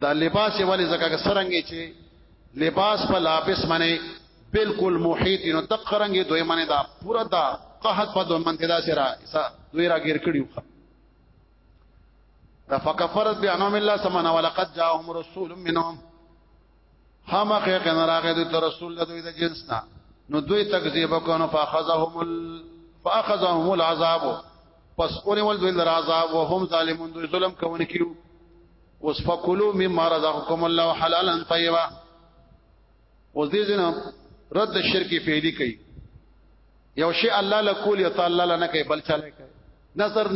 Speaker 1: دا لباس ولی زکه سرنګي چې لباس په لابس منی بالکل محیط نو تقرنګي دوی منی دا پورا دا قحط په دوی منته دا سره دوی را غیر کړیو دا فکفرت بانام الله سمنا ولقد جاءهم رسول منهم خامخ یقین راغې دوی ته رسول دوی د جنس نه نو دوی تکذیب وکړو فاخذهم ال... فاخذهم العذاب پس اونې ول دوی لر عذاب وهم ظالمون دوی ظلم کوونکیو اوس فکلوا مما رزقکم الله حلالا طیبا اوس دې جناب رد شرک فعلی کوي یو شی الله لکول یا تعالی لنه کوي بل چاله کوي نظر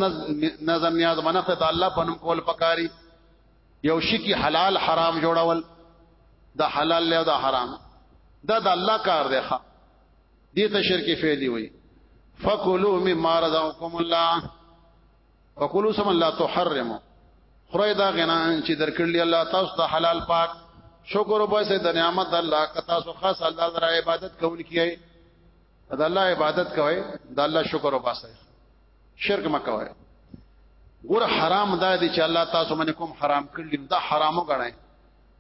Speaker 1: نظر نیاز منخت الله پنم کول پکاري یو شي کې حلال حرام جوړول دا حلال له دا حرام دا د الله کار دی ښا دې ته شرک فعلی وي فکلوا مما رزقکم الله فکلوا سم الله تحرموا خدای دا غنا چې درکړلی الله تاسو ته حلال پاک شکر وباسه د نعمت الله که تاسو خاص الله تعالی عبادت کوونکی یې دا الله عبادت کوي دا الله شکر وباسه شرک مکوئ ګور حرام دا دي چې الله تاسو باندې کوم حرام کړل دا حرامو غړای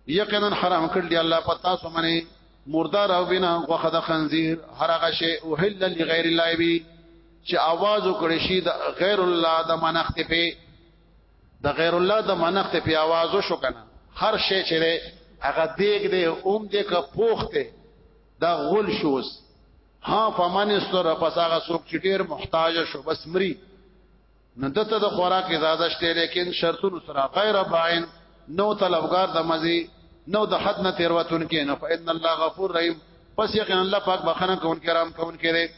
Speaker 1: یقینا حرام کړل الله په تاسو باندې مردار او بنا وخد خنزیر هر هغه شی او هل لغیر الله بی چې आवाज وکړي شي د غیر الله د منخت په د غیر الله د منخت په आवाज وشو کنه هر شی چې هغه دیګ دی اوم دې کا پوخته دا غول شوس ها فمن استر پس هغه څوک چې ډیر محتاج شو بس مري نو دته د خوراک اجازه شته لیکن شرطونو سره غیر باین نو طلبگار د مزي نو د حد نه تیروتون کې نه فإن الله غفور رحیم پس یقین الله پاک بخنه کون کرام کون کړي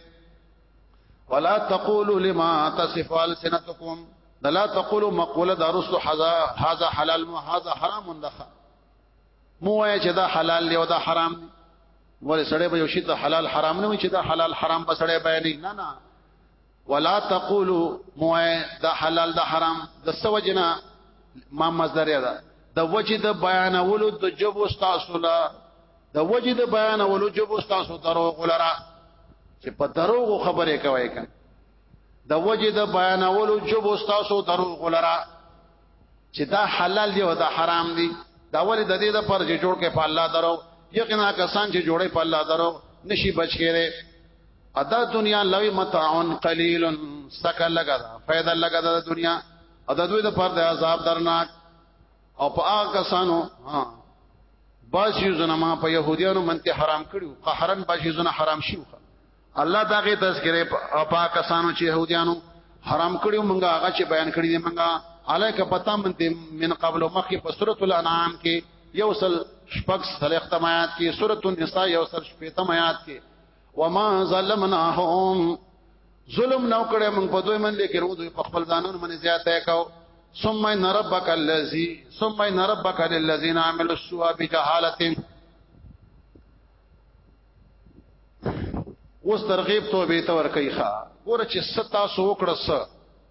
Speaker 1: ولا تقولوا لما تصف السنتكم لا تقولوا مقوله درست هذا حلال وهذا حرام دخل مو وای چې دا حلال دی او دا حرام دی ولې سړی به یو شی ته حلال حرام نه وي چې دا حلال حرام به سړی بیانې نه نه ولا تقولوا مو دا حلال دا حرام د سوجنا ما مصدر ده د وجه د بیانولو د جب استاسو لا د وجه د بیانولو جب استاسو دروغ لرا چې په دروغ خبرې کوي کنه د وجه د بیانولو جب استاسو دروغ لرا چې دا حلال دی او دا حرام دی دا ولې د دې د پر چې جوړ کې په الله درو یقینا کسان چې جوړې په الله درو نشي بچ کېره ادا دنیا لوی متاعن قلیل سکه لگا دا فائدہ لگا دا دنیا ادا دوی د پر د عذاب درناک او په هغه کسانو ها باج یو زنه ما په يهوديانو منته حرام کړو قهرن باج یو زنه حرام شي الله داغه تذکره په کسانو چې يهوديانو حرام کړی مونږه هغه چې بیان کړی دی مونږه علیک پتا من دې من قبل مخکې په سورۃ الانعام کې یو سل شپږ سل اختمات کې سورۃ النساء یو سل شپږ تمات کې وما ظلمناهم ظلم نو کړه مونږ په دوی من لیکرو دوی په خپل ځانونو باندې زیاته کو ثم ان ربک الذی ثم ان ربک للذین عملوا السوء بجهاله اوس ترغیب توبې ته ور کوي ښا ګوره چې ستا سو وکړه س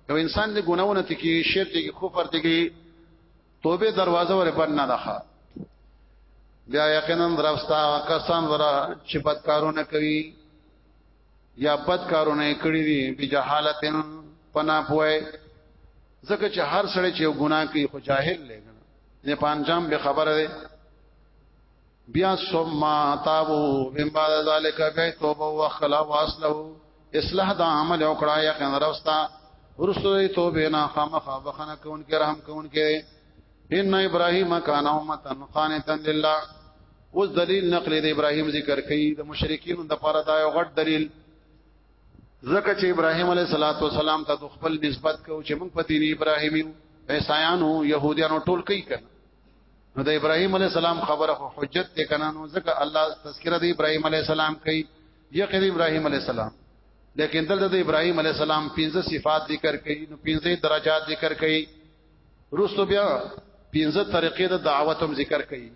Speaker 1: نو انسان دې ګناونه ته کې شرک دې کفر دې کې توبه دروازه ور بند نه ده بیا یقینا درفستا کسان ورا چې بد کارونه کوي یا بد کارونه کړی دي په جهالتن پنا پوي ځکه چې هر سړی چې ګناه کوي خو جاهل لګنه نه پانجام به خبره ده بیا ثم تابو من بعد ذلك بیا توبه وخلا واسلو اصلاح د عمل او کړه یقین رستا ورسره توبه نه خامخ بخنه کون کې رحم کون کې ان ابراهیم کان امه قانتا لله اوس دلیل نقل د ابراهیم ذکر کړي د مشرکین د پاره دا یو غټ دلیل زکه چې ابراهیم علیه الصلاۃ والسلام ته خپل نسبت کو چې موږ په دین ابراهیمی عیسایانو يهودانو ټول کوي کنه نو د ابراهيم عليه السلام خبره خو حجت ته کنه نو ځکه الله تذکرہ د ابراهيم عليه السلام کوي یقین ابراهيم عليه السلام لیکن دلته د ابراهيم عليه السلام پنځه صفات ذکر کړي نو پنځه درجات ذکر کړي روستو بیا پنځه طریقې د دعوت هم ذکر کړي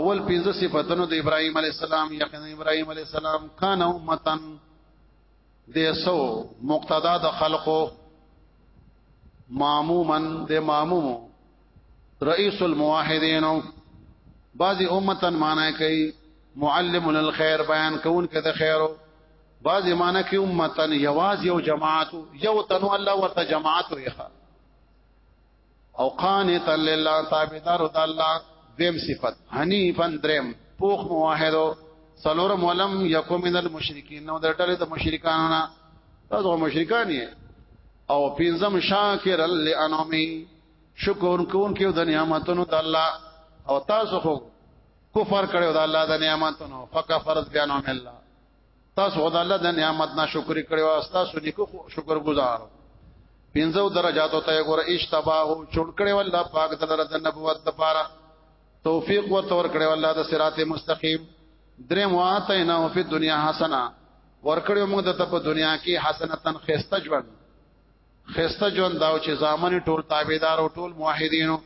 Speaker 1: اول پنځه صفاتونو د ابراهيم عليه السلام یقین ابراهيم عليه السلام کان امتن د سو مقتدا د خلقو معموما د معموم رئیس الموحدین بعضی امتن معنی کوي معلم للخير بیان کون کې د خیرو بعضی معنی کوي امتن یواز یو جماعت یو تنو الله ورته جماعت وي او قانت لله تابعدار د الله دیم صفت حنیفا درم پوخ موحدو سلورم ولم یکو من المشرکین نو د ټلې د مشرکانو نه تاسو مشرکان یې او پینزم شاکر لانعمی شکر کون کې د نعمتونو د الله او تاسو خو کفر کړو د الله د نعمتونو فکفرت بیانو الله تاسو د الله د نعمت نه شکر کړو او تاسو نیکو شکر گزار پنځو درجاتو ته ګور اشتباه چون کړو الله پاک دلته د نبوت لپاره توفیق و تور کړو الله د صراط مستقیم درې مواته نه او په دنیا حسنه ور کړو موږ د په دنیا کې حسنتن خسته ژوند خسته ژوند دا چې ځامن ټول تابعدار او ټول موحدینو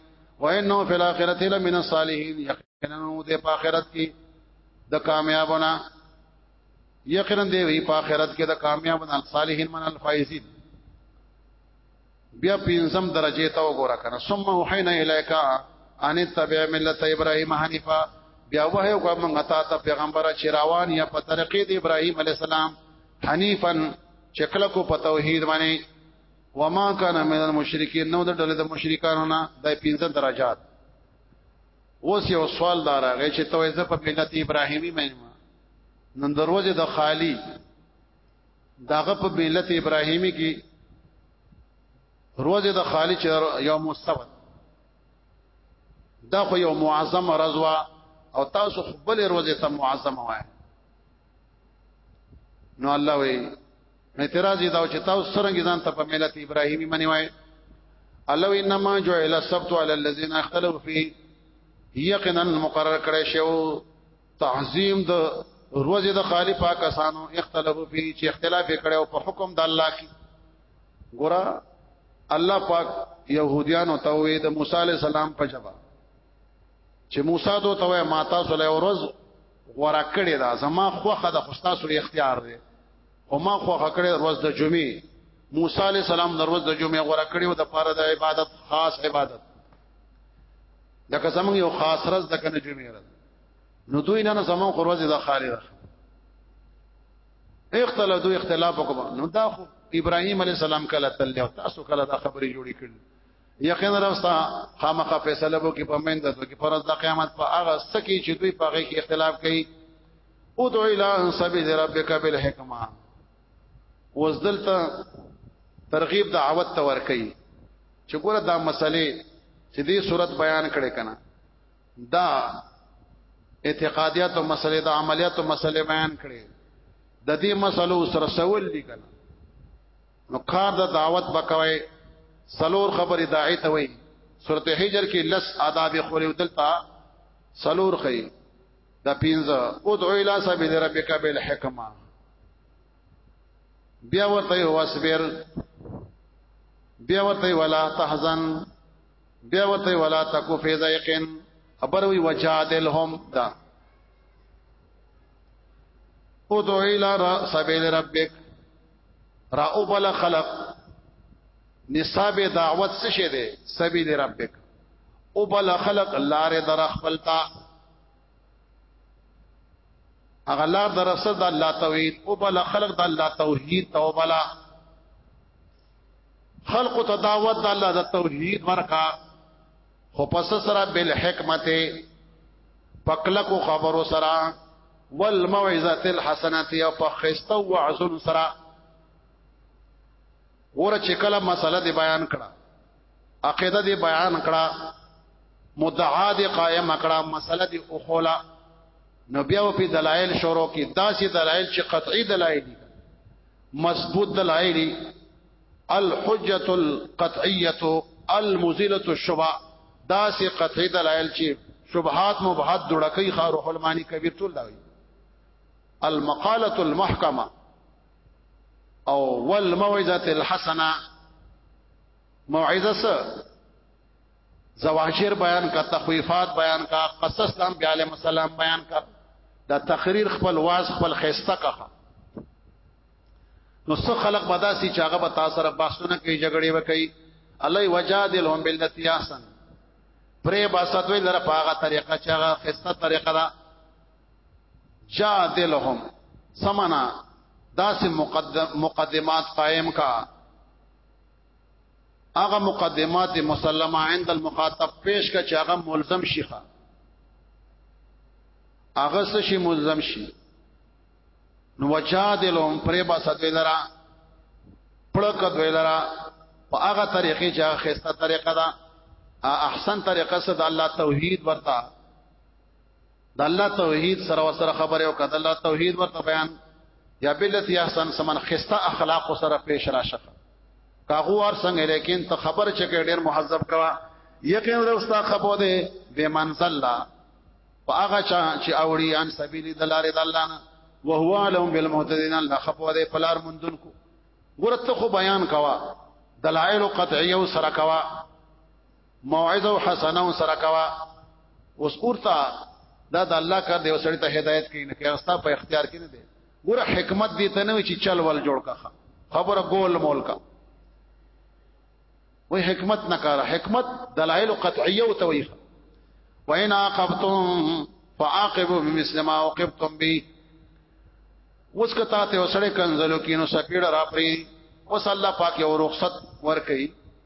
Speaker 1: وانه فی الاخرته لمن الصالحین نو د آخرت کې د کامیابونه یقینا دی وی په آخرت کې د کامیابونه الصالحین من الفائزین بیا پینځم درجه ته وګوره کنه ثم وحینا الیکا ان تبع ملت ابراهیم حنیفا بیا وه یو کوم غتا ته پیغمبر چې روان یا په طریقې د ابراهیم علی السلام حنیفن چکل کو په توحید باندې وما کان من المشرکین نو د ډلې د مشرکانو نه د پینځه درجات اوس یو سوال دار هغه چې ته زه په ملت ابراهیمی مې نن دروازه د خالی داغه په ملت ابراهیمی کې روزه د خالی چې یو مستوت دا خو یو معظم رضوا او تاسو خپل روزه ته معظم وای نو الله وی اعتراض یې دا چې تاسو څنګه ځان ته په ملت ابراهیمی منی وای الله انما جعل السبت على الذين اختلفوا فيه یقینا مقرر کړی شو تعظیم د روزه د خالف کسانو اختلافو په چې اختلاف کړي او په حکم د الله کې ګورا الله پاک يهوديانو ته وې د موسی عليه السلام په جواب چې موسی دوی ته ما تاسو له ورځ ورکړې دا زما خوخه د خوستا سوري اختیار دی او ما خو خکړې ورځ د جمعې موسی عليه السلام د ورځ د جمعې غوړه کړې او د پاره د عبادت خاص عبادت دغه زمونږ یو خاص ورځ د کنه جمعې ورځ نو دوی نه زمونږ خو ورځ د خالي ده اختلاف دوی اختلاف وکړه نو دا خو ابراهيم عليه السلام کله تل تاسو کله دا خبرې جوړې کړې یقین راستا خامخه فیصله وکي په مند د کې پرز د قیامت په هغه سکی چې دوی په هغه کې اختلاف کوي ادعو الى سبيل ربك بالحکمه وزدلته ترغیب دعوت ته ور کوي چې ګوره دا مسلې چې دې صورت بیان کړي کنه دا اعتقادیات او مسلې د عملیات او مسلې بیان کړي د دې مسلو سره سوال دي کنه نو کار د دعوت بکوي سلور خبرې داعی ته وي سورته حجر کې لس آداب خوري دلته سلور خي دا پینځه ادعو الی سبیل ربک بالحکمه بیا ورته واصبر بیا ورته ولا تحزن بیا ورته ولا تکو فی ضیقن خبر وی وجادلهم دا ادعو الی سبیل ربک را اوبل خلق نصاب دعوت څه شه ده سبیل ربک اوبل خلق لار در خپلتا هغه لار در رسد د الله توحید او بل خلق د الله توحید او بل خلق ته دعوت د الله د توحید ورکا خو پس سره بل حکمت پکلک خبرو سره والموعظه الحسنه او پخست وعظ سره ور چې کله مسله دی بیان کړه عقیده دې بیان کړه مدعا دې قائم کړه مسله دې اوخولا نو بیا په دلایل شروع کې داسې دلایل چې قطعي دلایل دي مضبوط دلایل الحجه القطعيه المزيله الشبه داسې قطعي دلایل چې شبهات مبهات دړکې خارو حلمانی کبیر ټول داوي المقاله المحکمه او والموعظه الحسنه موعظه سره زواجر بیان کا تخویفات بیان کا قصص دام بیا علیہ السلام بیان کا دا تقریر خپل واز خپل خيسته کا نو څو خلق بداسي چې هغه به تاسو سره بحثونه کوي جګړې وکړي الله وجادلهم بالتي احسن پرې باسطوي لره پاغه طریقه چې هغه خيسته طریقه ده جادلهم سمنا داسې مقدمات قائم کا هغه مقدمات مسلمه عند المخاطب پیش کا چې هغه ملزم شيخه هغه څه شي ملزم شي نو وجادلهم پرې با سدویلرا پړک دویلرا په هغه طریقې چې هغه خسته طریقه ده احسن طریقه صد الله توحید ورتا د الله توحید سره سره خبره او کده الله توحید ورته بیان یا بلت یا سن سمن خسته اخلاق سره پیش راشه کاغو ور څنګه لیکن ته خبر چکه ډیر مهذب کوا یقین له استاد خبو دے بے منزل لا هغه چا چې اوړي ان سبیل د لارې د الله نه وهو علم بالمهتدین الله خبو دے پلار مندون کو ګورته خو بیان کوا دلائل قطعیه سره کوا موعظه حسنه سره کوا اوس اورتا دا د الله کار دی وسړی ته هدایت کین کې استا په اختیار کې نه دی ګوره حکمت دی ته نه چې چل ول جوړ کا خبره ګول مول کا وای حکمت نه کار حکمت دلایل قطعیه او تویخ وان عاقبتم فعاقبوا بمثل ما عوقبتم به اوس کته ته وسړی کنزلو کینو سپیړه را پری اوس الله پاک یو رخصت ور کوي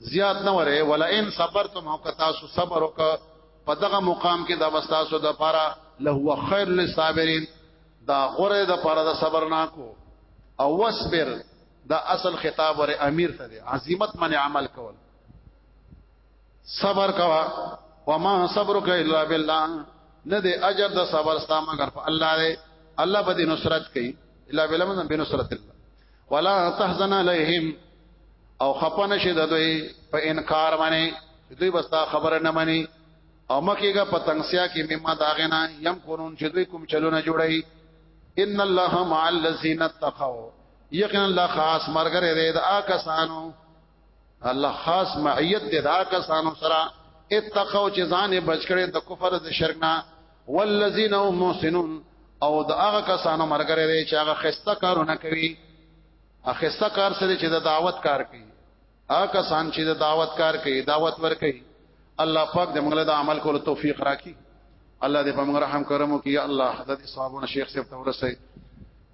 Speaker 1: زیات نه وره ولا ان صبرتم او کتا سو صبر وک په دغه مقام کې دا وستاسو د پاره لهو خیر للصابرین دا غره د پاره د صبر نه کو او وصبر دا اصل خطاب ور امیر ته دی عظمت من عمل کول صبر کوا وما صبرک الا بالله نه دی اجر د صبر ستا مگر په الله دی الله به نصرت کوي الا بالله من بنصرت الله ولا تحزن عليهم او خپنه شه د دوی په انکار باندې دوی بستا خبره نه مني او مکیګه پتنګسیا کې مما داغنا يم قانون چې دوی کوم چلونه جوړي ان الله مع الذين اتقوا یقینا الله خاص مرګره دې دا کسانو الله خاص معیت دې دا کسانو سره اتقوا چې ځان بچ کړي د کفر د شرک نه والذین هم محسنون او د هغه کسانو مرګره دي چې هغه خسته کارونه کوي اخسته کار سره چې د دعوت کار کوي هغه کسان چې د دعوت کار کوي دعوت ور کوي الله پاک دې موږ له عمل کولو توفیق راکړي الله دې په موږ رحم کرم وکړي یا الله حضرت صاحبونه شیخ صاحب تورسه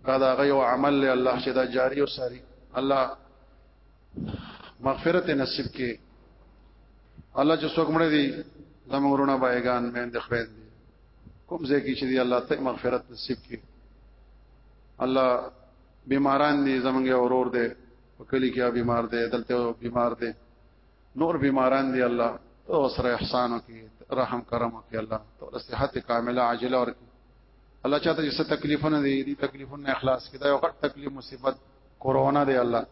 Speaker 1: دا غيو عمل الله چې دا جاری او ساری الله مغفرت نصیب کې الله چې څوک مړ دي زموږ رونه بایگان مې د خوین دي کوم ځای کې چې دی الله ته مغفرت نصیب کې الله بیماران دي زمونږ اورور دي په کلی کې بیمار دي دلته بیمار دي نور بیماران دي الله او سره احسان وکي رحم کرم وکي الله تو صحت کامله عاجله ورکي الله چاته چې تکلیفونه دي دي تکلیفونه اخلاص کړه یو غټ تکلیف مصیبت کورونا دی الله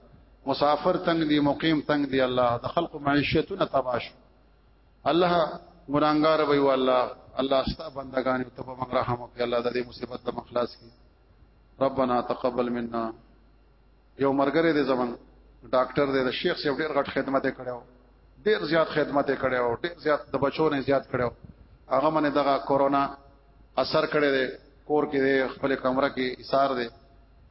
Speaker 1: مسافر تنگ دی مقیم تنگ دی الله د خلق معیشتونه تباش الله ګرانګار وی والله الله ستا بندگان ته په موږ رحم وکړي الله د دې مصیبت ته مخلاص کړي ربنا تقبل منا یو مرګره دې زمون ډاکټر دې د شیخ صاحب ډیر غټ خدمت کړو ډیر زیات خدمت کړو ډیر زیات د بچو نه زیات کړو هغه منه دغه کورونا اثر کړی دی کور کې دی خپل کمره کې ایثار دی